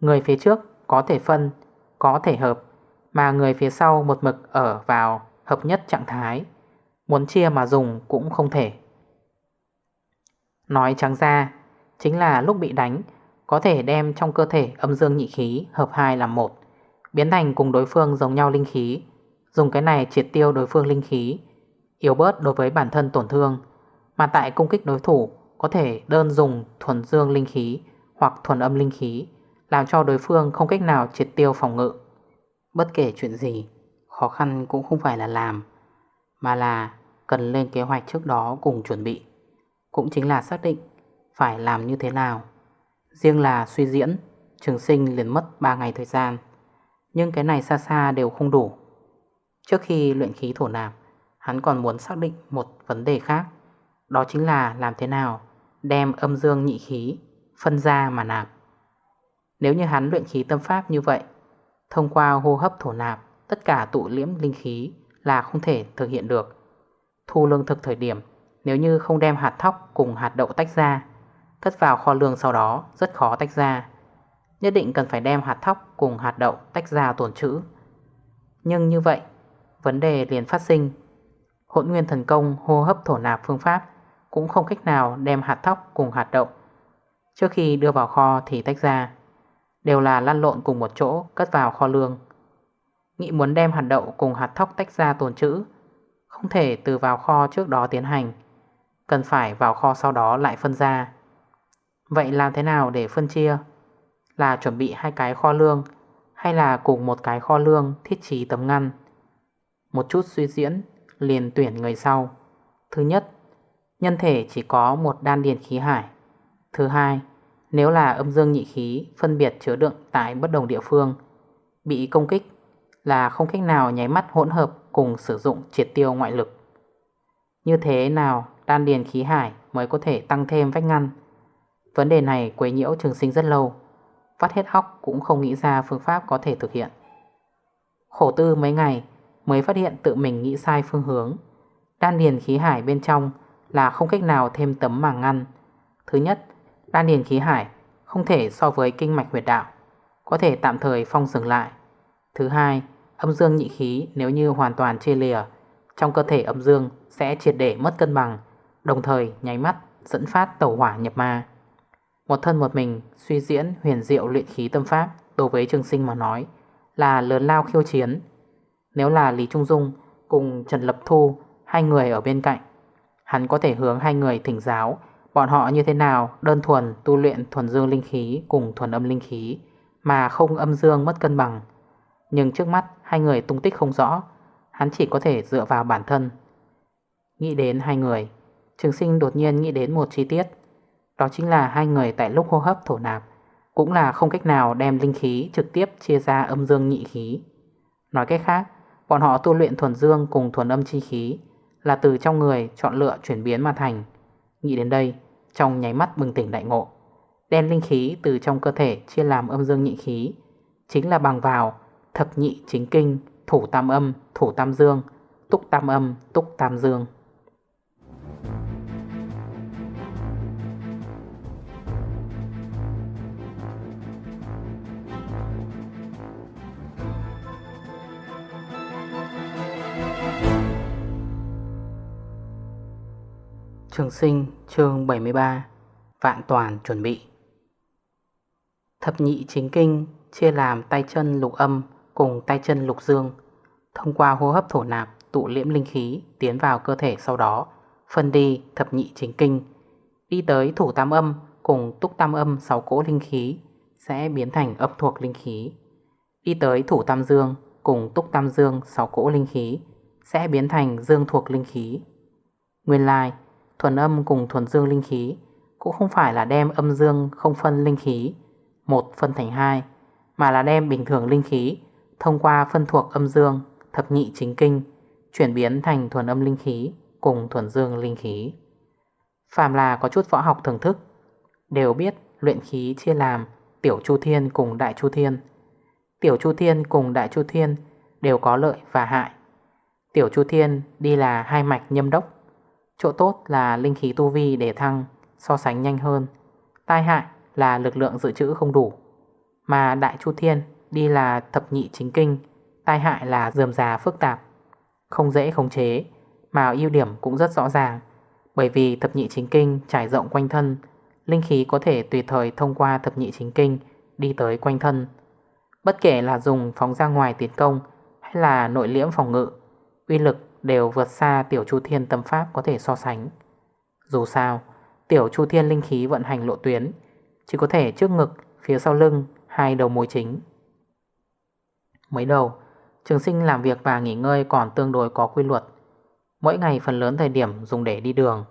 Người phía trước có thể phân, có thể hợp, mà người phía sau một mực ở vào hợp nhất trạng thái. Muốn chia mà dùng cũng không thể. Nói trắng ra, chính là lúc bị đánh, có thể đem trong cơ thể âm dương nhị khí hợp hai làm một, biến thành cùng đối phương giống nhau linh khí, dùng cái này triệt tiêu đối phương linh khí, yếu bớt đối với bản thân tổn thương, mà tại công kích đối thủ có thể đơn dùng thuần dương linh khí hoặc thuần âm linh khí, làm cho đối phương không cách nào triệt tiêu phòng ngự. Bất kể chuyện gì, khó khăn cũng không phải là làm, mà là cần lên kế hoạch trước đó cùng chuẩn bị. Cũng chính là xác định phải làm như thế nào. Riêng là suy diễn, trường sinh liền mất 3 ngày thời gian. Nhưng cái này xa xa đều không đủ. Trước khi luyện khí thổ nạp, hắn còn muốn xác định một vấn đề khác. Đó chính là làm thế nào đem âm dương nhị khí phân ra mà nạp. Nếu như hắn luyện khí tâm pháp như vậy, thông qua hô hấp thổ nạp, tất cả tụ liễm linh khí là không thể thực hiện được. Thu lương thực thời điểm, nếu như không đem hạt thóc cùng hạt đậu tách ra, cất vào kho lương sau đó rất khó tách ra. Nhất định cần phải đem hạt thóc cùng hạt đậu tách ra tồn trữ. Nhưng như vậy, vấn đề liền phát sinh. Hỗn nguyên thần công hô hấp thổ nạp phương pháp cũng không cách nào đem hạt thóc cùng hạt đậu. Trước khi đưa vào kho thì tách ra, đều là lăn lộn cùng một chỗ cất vào kho lương. Nghĩ muốn đem hạt đậu cùng hạt thóc tách ra tồn trữ, không thể từ vào kho trước đó tiến hành, cần phải vào kho sau đó lại phân ra. Vậy làm thế nào để phân chia? Là chuẩn bị hai cái kho lương hay là cùng một cái kho lương thiết trí tấm ngăn? Một chút suy diễn liền tuyển người sau. Thứ nhất, nhân thể chỉ có một đan điền khí hải. Thứ hai, nếu là âm dương nhị khí phân biệt chứa đựng tại bất đồng địa phương, bị công kích là không cách nào nháy mắt hỗn hợp cùng sử dụng triệt tiêu ngoại lực. Như thế nào đan điền khí hải mới có thể tăng thêm vách ngăn? Vấn đề này quấy nhiễu trường sinh rất lâu, vắt hết hóc cũng không nghĩ ra phương pháp có thể thực hiện. Khổ tư mấy ngày mới phát hiện tự mình nghĩ sai phương hướng. Đan điền khí hải bên trong là không cách nào thêm tấm màng ngăn. Thứ nhất, đan điền khí hải không thể so với kinh mạch huyệt đạo, có thể tạm thời phong dừng lại. Thứ hai, âm dương nhị khí nếu như hoàn toàn chia lìa, trong cơ thể âm dương sẽ triệt để mất cân bằng, đồng thời nháy mắt dẫn phát tẩu hỏa nhập ma. Một thân một mình suy diễn huyền diệu luyện khí tâm pháp đối với trường sinh mà nói là lớn lao khiêu chiến. Nếu là Lý Trung Dung cùng Trần Lập Thu hai người ở bên cạnh, hắn có thể hướng hai người thỉnh giáo bọn họ như thế nào đơn thuần tu luyện thuần dương linh khí cùng thuần âm linh khí mà không âm dương mất cân bằng. Nhưng trước mắt hai người tung tích không rõ, hắn chỉ có thể dựa vào bản thân. Nghĩ đến hai người, trường sinh đột nhiên nghĩ đến một chi tiết. Đó chính là hai người tại lúc hô hấp thổ nạp Cũng là không cách nào đem linh khí trực tiếp chia ra âm dương nhị khí Nói cách khác Bọn họ tu luyện thuần dương cùng thuần âm chi khí Là từ trong người chọn lựa chuyển biến mà thành. Nghĩ đến đây Trong nháy mắt bừng tỉnh đại ngộ. Đen linh khí từ trong cơ thể chia làm âm dương nhị khí Chính là bằng vào Thập nhị chính kinh Thủ tam âm, thủ tam dương Túc tam âm, túc tam dương. Trường sinh chương 73 Vạn toàn chuẩn bị. Thập nhị chính kinh chia làm tay chân lục âm cùng tay chân lục dương. Thông qua hô hấp thổ nạp tụ liễm linh khí tiến vào cơ thể sau đó Phân đi thập nhị chính kinh. Đi tới thủ tam âm cùng túc tam âm sáu cỗ linh khí Sẽ biến thành âm thuộc linh khí. Đi tới thủ tam dương cùng túc tam dương sáu cỗ linh khí Sẽ biến thành dương thuộc linh khí. Nguyên lai like, Thuần âm cùng thuần dương linh khí Cũng không phải là đem âm dương không phân linh khí Một phân thành hai Mà là đem bình thường linh khí Thông qua phân thuộc âm dương Thập nhị chính kinh Chuyển biến thành thuần âm linh khí cùng thuần dương linh khí. Phàm là có chút võ học thưởng thức, đều biết luyện khí chia làm tiểu chu thiên cùng đại chu thiên. Tiểu chu thiên cùng đại chu thiên đều có lợi và hại. Tiểu chu thiên đi là hai mạch nhâm đốc, chỗ tốt là linh khí tu vi để thăng so sánh nhanh hơn. Tai hại là lực lượng dự trữ không đủ. Mà đại chu thiên đi là thập nhị chính kinh, tai hại là dườm già phức tạp, không dễ khống chế, mà ưu điểm cũng rất rõ ràng. Bởi vì thập nhị chính kinh trải rộng quanh thân, linh khí có thể tùy thời thông qua thập nhị chính kinh đi tới quanh thân. Bất kể là dùng phóng ra ngoài tiến công hay là nội liễm phòng ngự, uy lực đều vượt xa tiểu chu thiên tâm pháp có thể so sánh. Dù sao, tiểu chu thiên linh khí vận hành lộ tuyến chỉ có thể trước ngực, phía sau lưng, hai đầu mối chính. Mới đầu, trường sinh làm việc và nghỉ ngơi còn tương đối có quy luật. Mỗi ngày phần lớn thời điểm dùng để đi đường.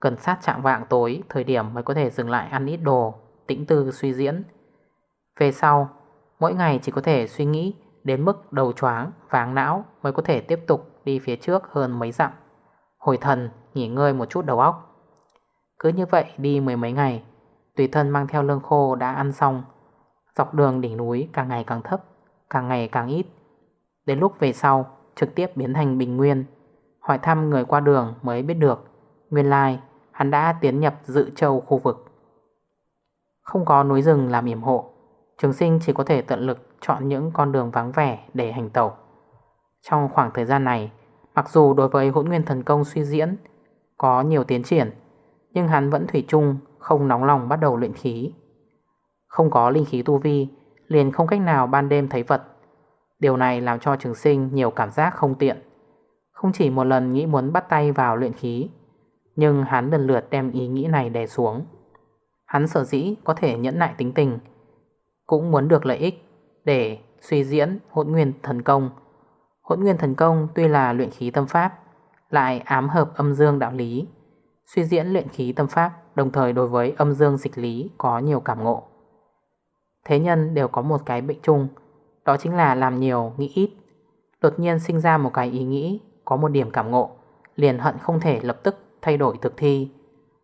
Cần sát chạm vạng tối, thời điểm mới có thể dừng lại ăn ít đồ, tĩnh tư suy diễn. Về sau, mỗi ngày chỉ có thể suy nghĩ đến mức đầu chóng váng não mới có thể tiếp tục đi phía trước hơn mấy dặm. Hồi thần, nghỉ ngơi một chút đầu óc. Cứ như vậy đi mười mấy ngày, tùy thân mang theo lương khô đã ăn xong. Dọc đường đỉnh núi càng ngày càng thấp, càng ngày càng ít. Đến lúc về sau, trực tiếp biến thành bình nguyên. Hỏi thăm người qua đường mới biết được, nguyên lai hắn đã tiến nhập dự châu khu vực. Không có núi rừng làm yểm hộ, trường sinh chỉ có thể tận lực chọn những con đường vắng vẻ để hành tẩu. Trong khoảng thời gian này, mặc dù đối với hỗn nguyên thần công suy diễn có nhiều tiến triển, nhưng hắn vẫn thủy chung không nóng lòng bắt đầu luyện khí. Không có linh khí tu vi, liền không cách nào ban đêm thấy vật. Điều này làm cho trường sinh nhiều cảm giác không tiện. Không chỉ một lần nghĩ muốn bắt tay vào luyện khí, nhưng hắn lần lượt đem ý nghĩ này đè xuống. Hắn sở dĩ có thể nhẫn nại tính tình, cũng muốn được lợi ích để suy diễn hỗn nguyên thần công. Hỗn nguyên thần công tuy là luyện khí tâm pháp, lại ám hợp âm dương đạo lý. Suy diễn luyện khí tâm pháp đồng thời đối với âm dương dịch lý có nhiều cảm ngộ. Thế nhân đều có một cái bệnh chung, đó chính là làm nhiều, nghĩ ít. Đột nhiên sinh ra một cái ý nghĩ, có một điểm cảm ngộ, liền hận không thể lập tức thay đổi thực thi.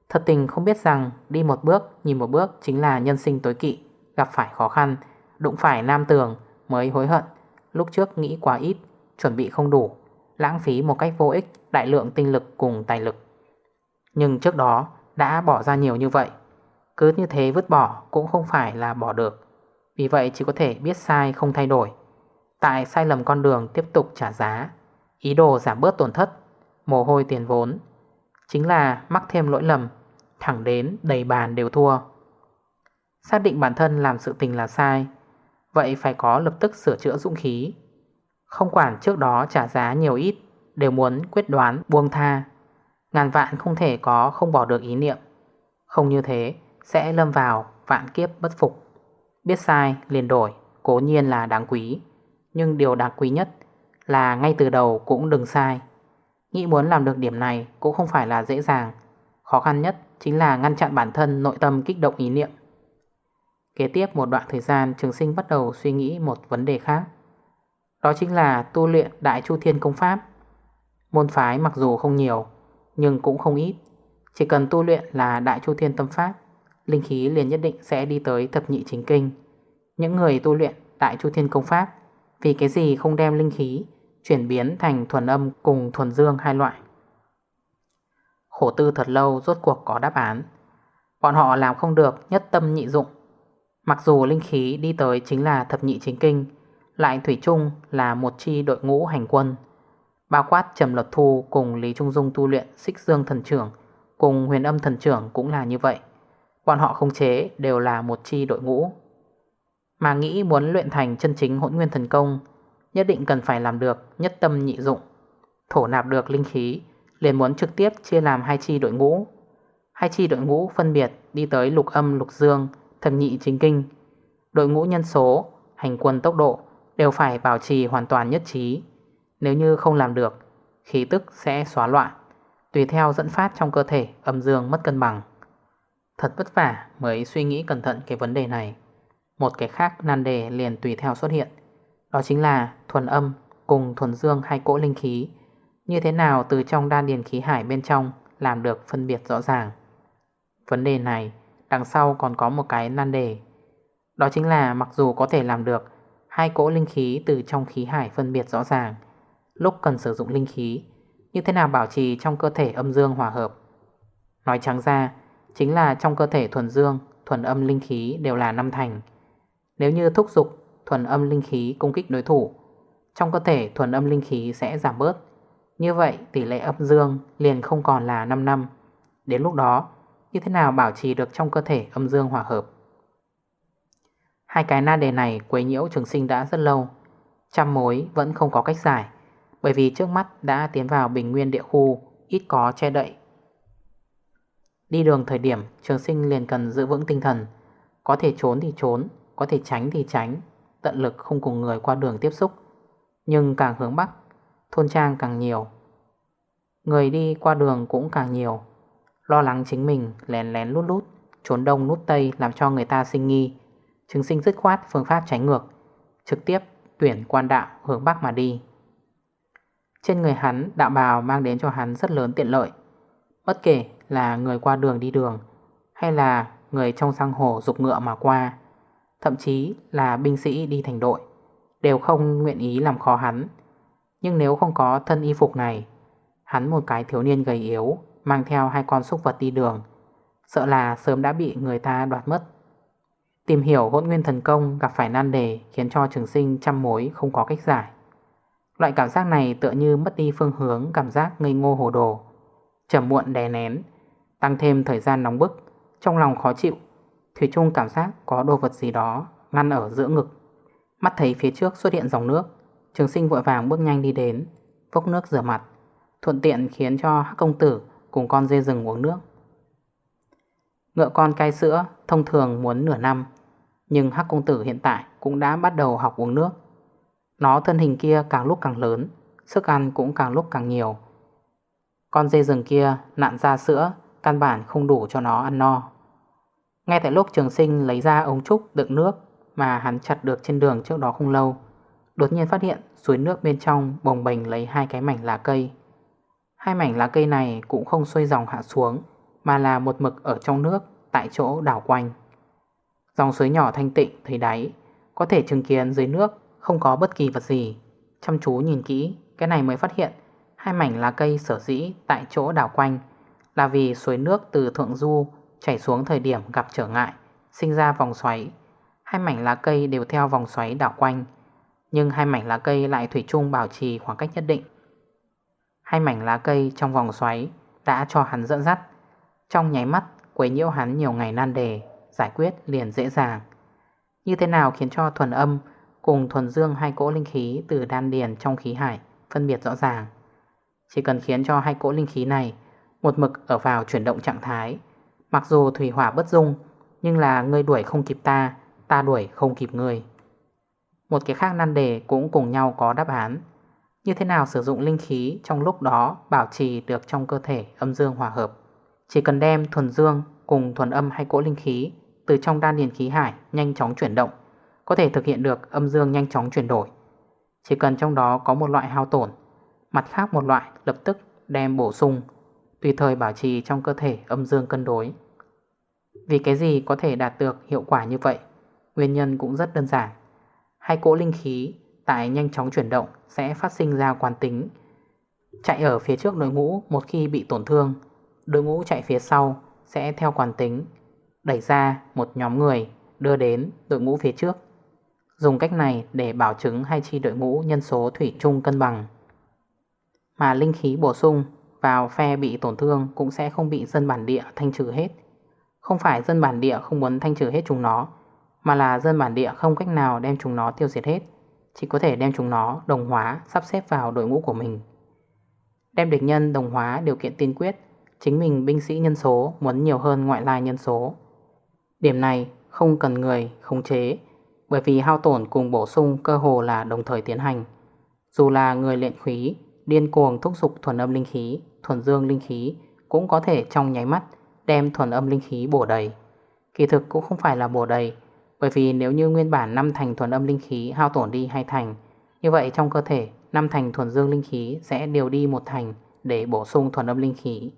Thật tình không biết rằng đi một bước, nhìn một bước chính là nhân sinh tối kỵ, gặp phải khó khăn, đụng phải nam tường mới hối hận. Lúc trước nghĩ quá ít, chuẩn bị không đủ, lãng phí một cách vô ích đại lượng tinh lực cùng tài lực. Nhưng trước đó đã bỏ ra nhiều như vậy Cứ như thế vứt bỏ cũng không phải là bỏ được. Vì vậy chỉ có thể biết sai không thay đổi. Tại sai lầm con đường tiếp tục trả giá Ý đồ giảm bớt tổn thất Mồ hôi tiền vốn Chính là mắc thêm lỗi lầm Thẳng đến đầy bàn đều thua. Xác định bản thân làm sự tình là sai Vậy phải có lập tức sửa chữa dũng khí không quản trước đó trả giá nhiều ít, Đều muốn quyết đoán, buông tha. Ngàn vạn không thể có, không bỏ được ý niệm. Không như thế, sẽ lâm vào vạn kiếp bất phục. Biết sai, liền đổi, Cố nhiên là đáng quý. Nhưng điều đáng quý nhất là ngay từ đầu cũng đừng sai. Nghĩ muốn làm được điểm này cũng không phải là dễ dàng. Khó khăn nhất chính là ngăn chặn bản thân nội tâm kích động ý niệm. Kế tiếp một đoạn thời gian, trường sinh bắt đầu suy nghĩ một vấn đề khác. Đó chính là tu luyện Đại Chu Thiên Công Pháp Môn phái mặc dù không nhiều nhưng cũng không ít. Chỉ cần tu luyện là Đại Chu Thiên Tâm Pháp, linh khí liền nhất định sẽ đi tới thập nhị chính kinh. Những người tu luyện Đại Chu Thiên Công Pháp, vì cái gì không đem linh khí chuyển biến thành thuần âm cùng thuần dương hai loại. Khổ tư thật lâu rốt cuộc có đáp án. Bọn họ làm không được nhất tâm nhị dụng. Mặc dù linh khí đi tới chính là thập nhị chính kinh, lại thủy chung là một chi đội ngũ hành quân. Bao quát Trầm Luật Thu cùng Lý Trung Dung tu luyện xích dương thần trưởng cùng huyền âm thần trưởng cũng là như vậy. Bọn họ không chế đều là một chi đội ngũ. Mà nghĩ muốn luyện thành chân chính hỗn nguyên thần công nhất định cần phải làm được nhất tâm nhị dụng. Thổ nạp được linh khí liền muốn trực tiếp chia làm hai chi đội ngũ. Hai chi đội ngũ phân biệt đi tới lục âm lục dương, thập nhị chính kinh. Đội ngũ nhân số, hành quân tốc độ đều phải bảo trì hoàn toàn nhất trí. Nếu như không làm được, Khí tức sẽ xóa loạn, Tùy theo dẫn phát trong cơ thể âm dương mất cân bằng. Thật vất vả mới suy nghĩ cẩn thận cái vấn đề này. Một cái khác nan đề liền tùy theo xuất hiện, Đó chính là thuần âm cùng thuần dương hai cỗ linh khí. Như thế nào từ trong đan điền khí hải bên trong Làm được phân biệt rõ ràng? Vấn đề này Đằng sau còn có một cái nan đề, Đó chính là mặc dù có thể làm được Hai cỗ linh khí từ trong khí hải phân biệt rõ ràng. Lúc cần sử dụng linh khí, Như thế nào bảo trì trong cơ thể âm dương hòa hợp? Nói trắng ra, Chính là trong cơ thể thuần dương, Thuần âm linh khí đều là năm thành. Nếu như thúc dục thuần âm linh khí công kích đối thủ, Trong cơ thể thuần âm linh khí sẽ giảm bớt. Như vậy, tỷ lệ âm dương liền không còn là 5 năm. Đến lúc đó, Như thế nào bảo trì được trong cơ thể âm dương hòa hợp? Hai cái na đề này quấy nhiễu trường sinh đã rất lâu. Trăm mối vẫn không có cách giải, Bởi vì trước mắt đã tiến vào bình nguyên địa khu, Ít có che đậy. Đi đường thời điểm, trường sinh liền cần giữ vững tinh thần. Có thể trốn thì trốn, Có thể tránh thì tránh, Tận lực không cùng người qua đường tiếp xúc. Nhưng càng hướng Bắc, Thôn trang càng nhiều. Người đi qua đường cũng càng nhiều. Lo lắng chính mình lén lén lút lút, Trốn đông nút tây làm cho người ta sinh nghi trứng sinh dứt khoát phương pháp tránh ngược. Trực tiếp tuyển quan đạo hướng Bắc mà đi. Trên người hắn, đạo bào mang đến cho hắn rất lớn tiện lợi. Bất kể là người qua đường đi đường, Hay là người trong sang hồ dục ngựa mà qua, Thậm chí là binh sĩ đi thành đội, Đều không nguyện ý làm khó hắn. Nhưng nếu không có thân y phục này, Hắn một cái thiếu niên gầy yếu, Mang theo hai con súc vật đi đường, Sợ là sớm đã bị người ta đoạt mất. Tìm hiểu hỗn nguyên thần công, gặp phải nan đề Khiến cho trường sinh trăm mối không có cách giải. Loại cảm giác này tựa như mất đi phương hướng, Cảm giác ngây ngô hồ đồ. Trầm muộn đè nén, Tăng thêm thời gian nóng bức, Trong lòng khó chịu, Thủy chung cảm giác có đồ vật gì đó Ngăn ở giữa ngực. Mắt thấy phía trước xuất hiện dòng nước, Trường sinh vội vàng bước nhanh đi đến, Vốc nước rửa mặt, Thuận tiện khiến cho hắc công tử Cùng con dê rừng uống nước. Ngựa con cai sữa Thông thường muốn nửa năm nhưng hắc công tử hiện tại cũng đã bắt đầu học uống nước. Nó thân hình kia càng lúc càng lớn, Sức ăn cũng càng lúc càng nhiều. Con dê rừng kia nặn ra sữa, Căn bản không đủ cho nó ăn no. Ngay tại lúc trường sinh lấy ra ống trúc đựng nước Mà hắn chặt được trên đường trước đó không lâu, Đột nhiên phát hiện suối nước bên trong bồng bềnh lấy hai cái mảnh lá cây. Hai mảnh lá cây này cũng không xuôi dòng hạ xuống, Mà là một mực ở trong nước tại chỗ đảo quanh. Dòng suối nhỏ thanh tịnh, thấy đáy, Có thể chứng kiến dưới nước không có bất kỳ vật gì. Chăm chú nhìn kỹ, Cái này mới phát hiện, Hai mảnh lá cây sở dĩ tại chỗ đảo quanh Là vì suối nước từ thượng du Chảy xuống thời điểm gặp trở ngại, Sinh ra vòng xoáy. Hai mảnh lá cây đều theo vòng xoáy đảo quanh, Nhưng hai mảnh lá cây lại thủy chung bảo trì khoảng cách nhất định. Hai mảnh lá cây trong vòng xoáy Đã cho hắn dẫn dắt, Trong nháy mắt quấy nhiễu hắn nhiều ngày nan đề. Giải quyết liền dễ dàng. Như thế nào khiến cho thuần âm Cùng thuần dương hai cỗ linh khí Từ đan điền trong khí hải Phân biệt rõ ràng? Chỉ cần khiến cho hai cỗ linh khí này Một mực ở vào chuyển động trạng thái, Mặc dù thủy hỏa bất dung, Nhưng là ngươi đuổi không kịp ta Ta đuổi không kịp ngươi. Một cái khác nan đề cũng cùng nhau có đáp án. Như thế nào sử dụng linh khí Trong lúc đó bảo trì được trong cơ thể Âm dương hòa hợp? Chỉ cần đem thuần dương cùng thuần âm hay cỗ linh khí từ trong đan điền khí hải Nhanh chóng chuyển động, Có thể thực hiện được âm dương nhanh chóng chuyển đổi. Chỉ cần trong đó có một loại hao tổn, Mặt khác một loại lập tức đem bổ sung, Tùy thời bảo trì trong cơ thể âm dương cân đối. Vì cái gì có thể đạt được hiệu quả như vậy? Nguyên nhân cũng rất đơn giản. Hai cỗ linh khí tại nhanh chóng chuyển động Sẽ phát sinh ra quán tính. Chạy ở phía trước đội ngũ một khi bị tổn thương, Đội ngũ chạy phía sau sẽ theo quán tính. Đẩy ra một nhóm người đưa đến đội ngũ phía trước Dùng cách này để bảo chứng hai chi đội ngũ nhân số thủy chung cân bằng Mà linh khí bổ sung vào phe bị tổn thương cũng sẽ không bị dân bản địa thanh trừ hết. Không phải dân bản địa không muốn thanh trừ hết chúng nó, mà là dân bản địa không cách nào đem chúng nó tiêu diệt hết, chỉ có thể đem chúng nó đồng hóa sắp xếp vào đội ngũ của mình. Đem địch nhân đồng hóa điều kiện tiên quyết, chính mình binh sĩ nhân số muốn nhiều hơn ngoại lai nhân số. Điểm này không cần người khống chế, bởi vì hao tổn cùng bổ sung cơ hồ là đồng thời tiến hành. Dù là người luyện khí, điên cuồng thúc dục thuần âm linh khí thuần dương linh khí cũng có thể trong nháy mắt đem thuần âm linh khí bổ đầy. Kỳ thực cũng không phải là bổ đầy, bởi vì nếu như nguyên bản 5 thành thuần âm linh khí hao tổn đi hai thành, Như vậy trong cơ thể năm thành thuần dương linh khí sẽ điều đi một thành để bổ sung thuần âm linh khí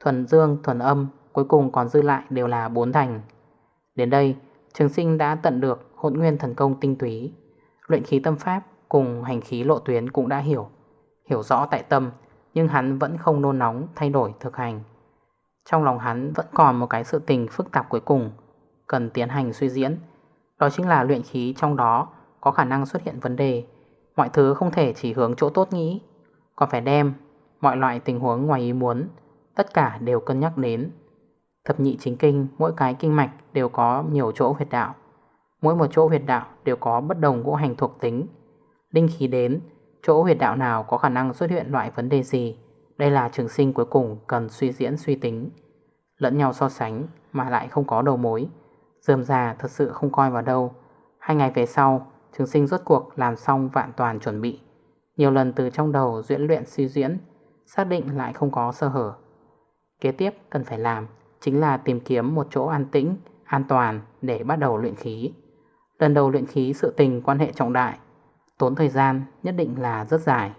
Thuần dương, thuần âm cuối cùng còn dư lại đều là bốn thành Đến đây, trường sinh đã tận được hỗn nguyên thần công tinh túy. Luyện khí tâm pháp cùng hành khí lộ tuyến cũng đã hiểu. Hiểu rõ tại tâm, Nhưng hắn vẫn không nôn nóng thay đổi thực hành. Trong lòng hắn vẫn còn một cái sự tình phức tạp cuối cùng, Cần tiến hành suy diễn. Đó chính là luyện khí trong đó Có khả năng xuất hiện vấn đề. Mọi thứ không thể chỉ hướng chỗ tốt nghĩ. Còn phải đem mọi loại tình huống ngoài ý muốn, Tất cả đều cân nhắc đến. Thập nhị chính kinh, Mỗi cái kinh mạch đều có nhiều chỗ huyệt đạo. Mỗi một chỗ huyệt đạo đều có bất đồng ngũ hành thuộc tính. Linh khí đến, Chỗ huyệt đạo nào có khả năng xuất hiện loại vấn đề gì? Đây là trường sinh cuối cùng cần suy diễn suy tính. Lẫn nhau so sánh mà lại không có đầu mối. Dườm già thật sự không coi vào đâu. Hai ngày về sau, Trường sinh rốt cuộc làm xong vạn toàn chuẩn bị. Nhiều lần từ trong đầu diễn luyện suy diễn, Xác định lại không có sơ hở. Kế tiếp cần phải làm Chính là tìm kiếm một chỗ an tĩnh, An toàn để bắt đầu luyện khí. Lần đầu luyện khí sự tình quan hệ trọng đại, Tốn thời gian nhất định là rất dài.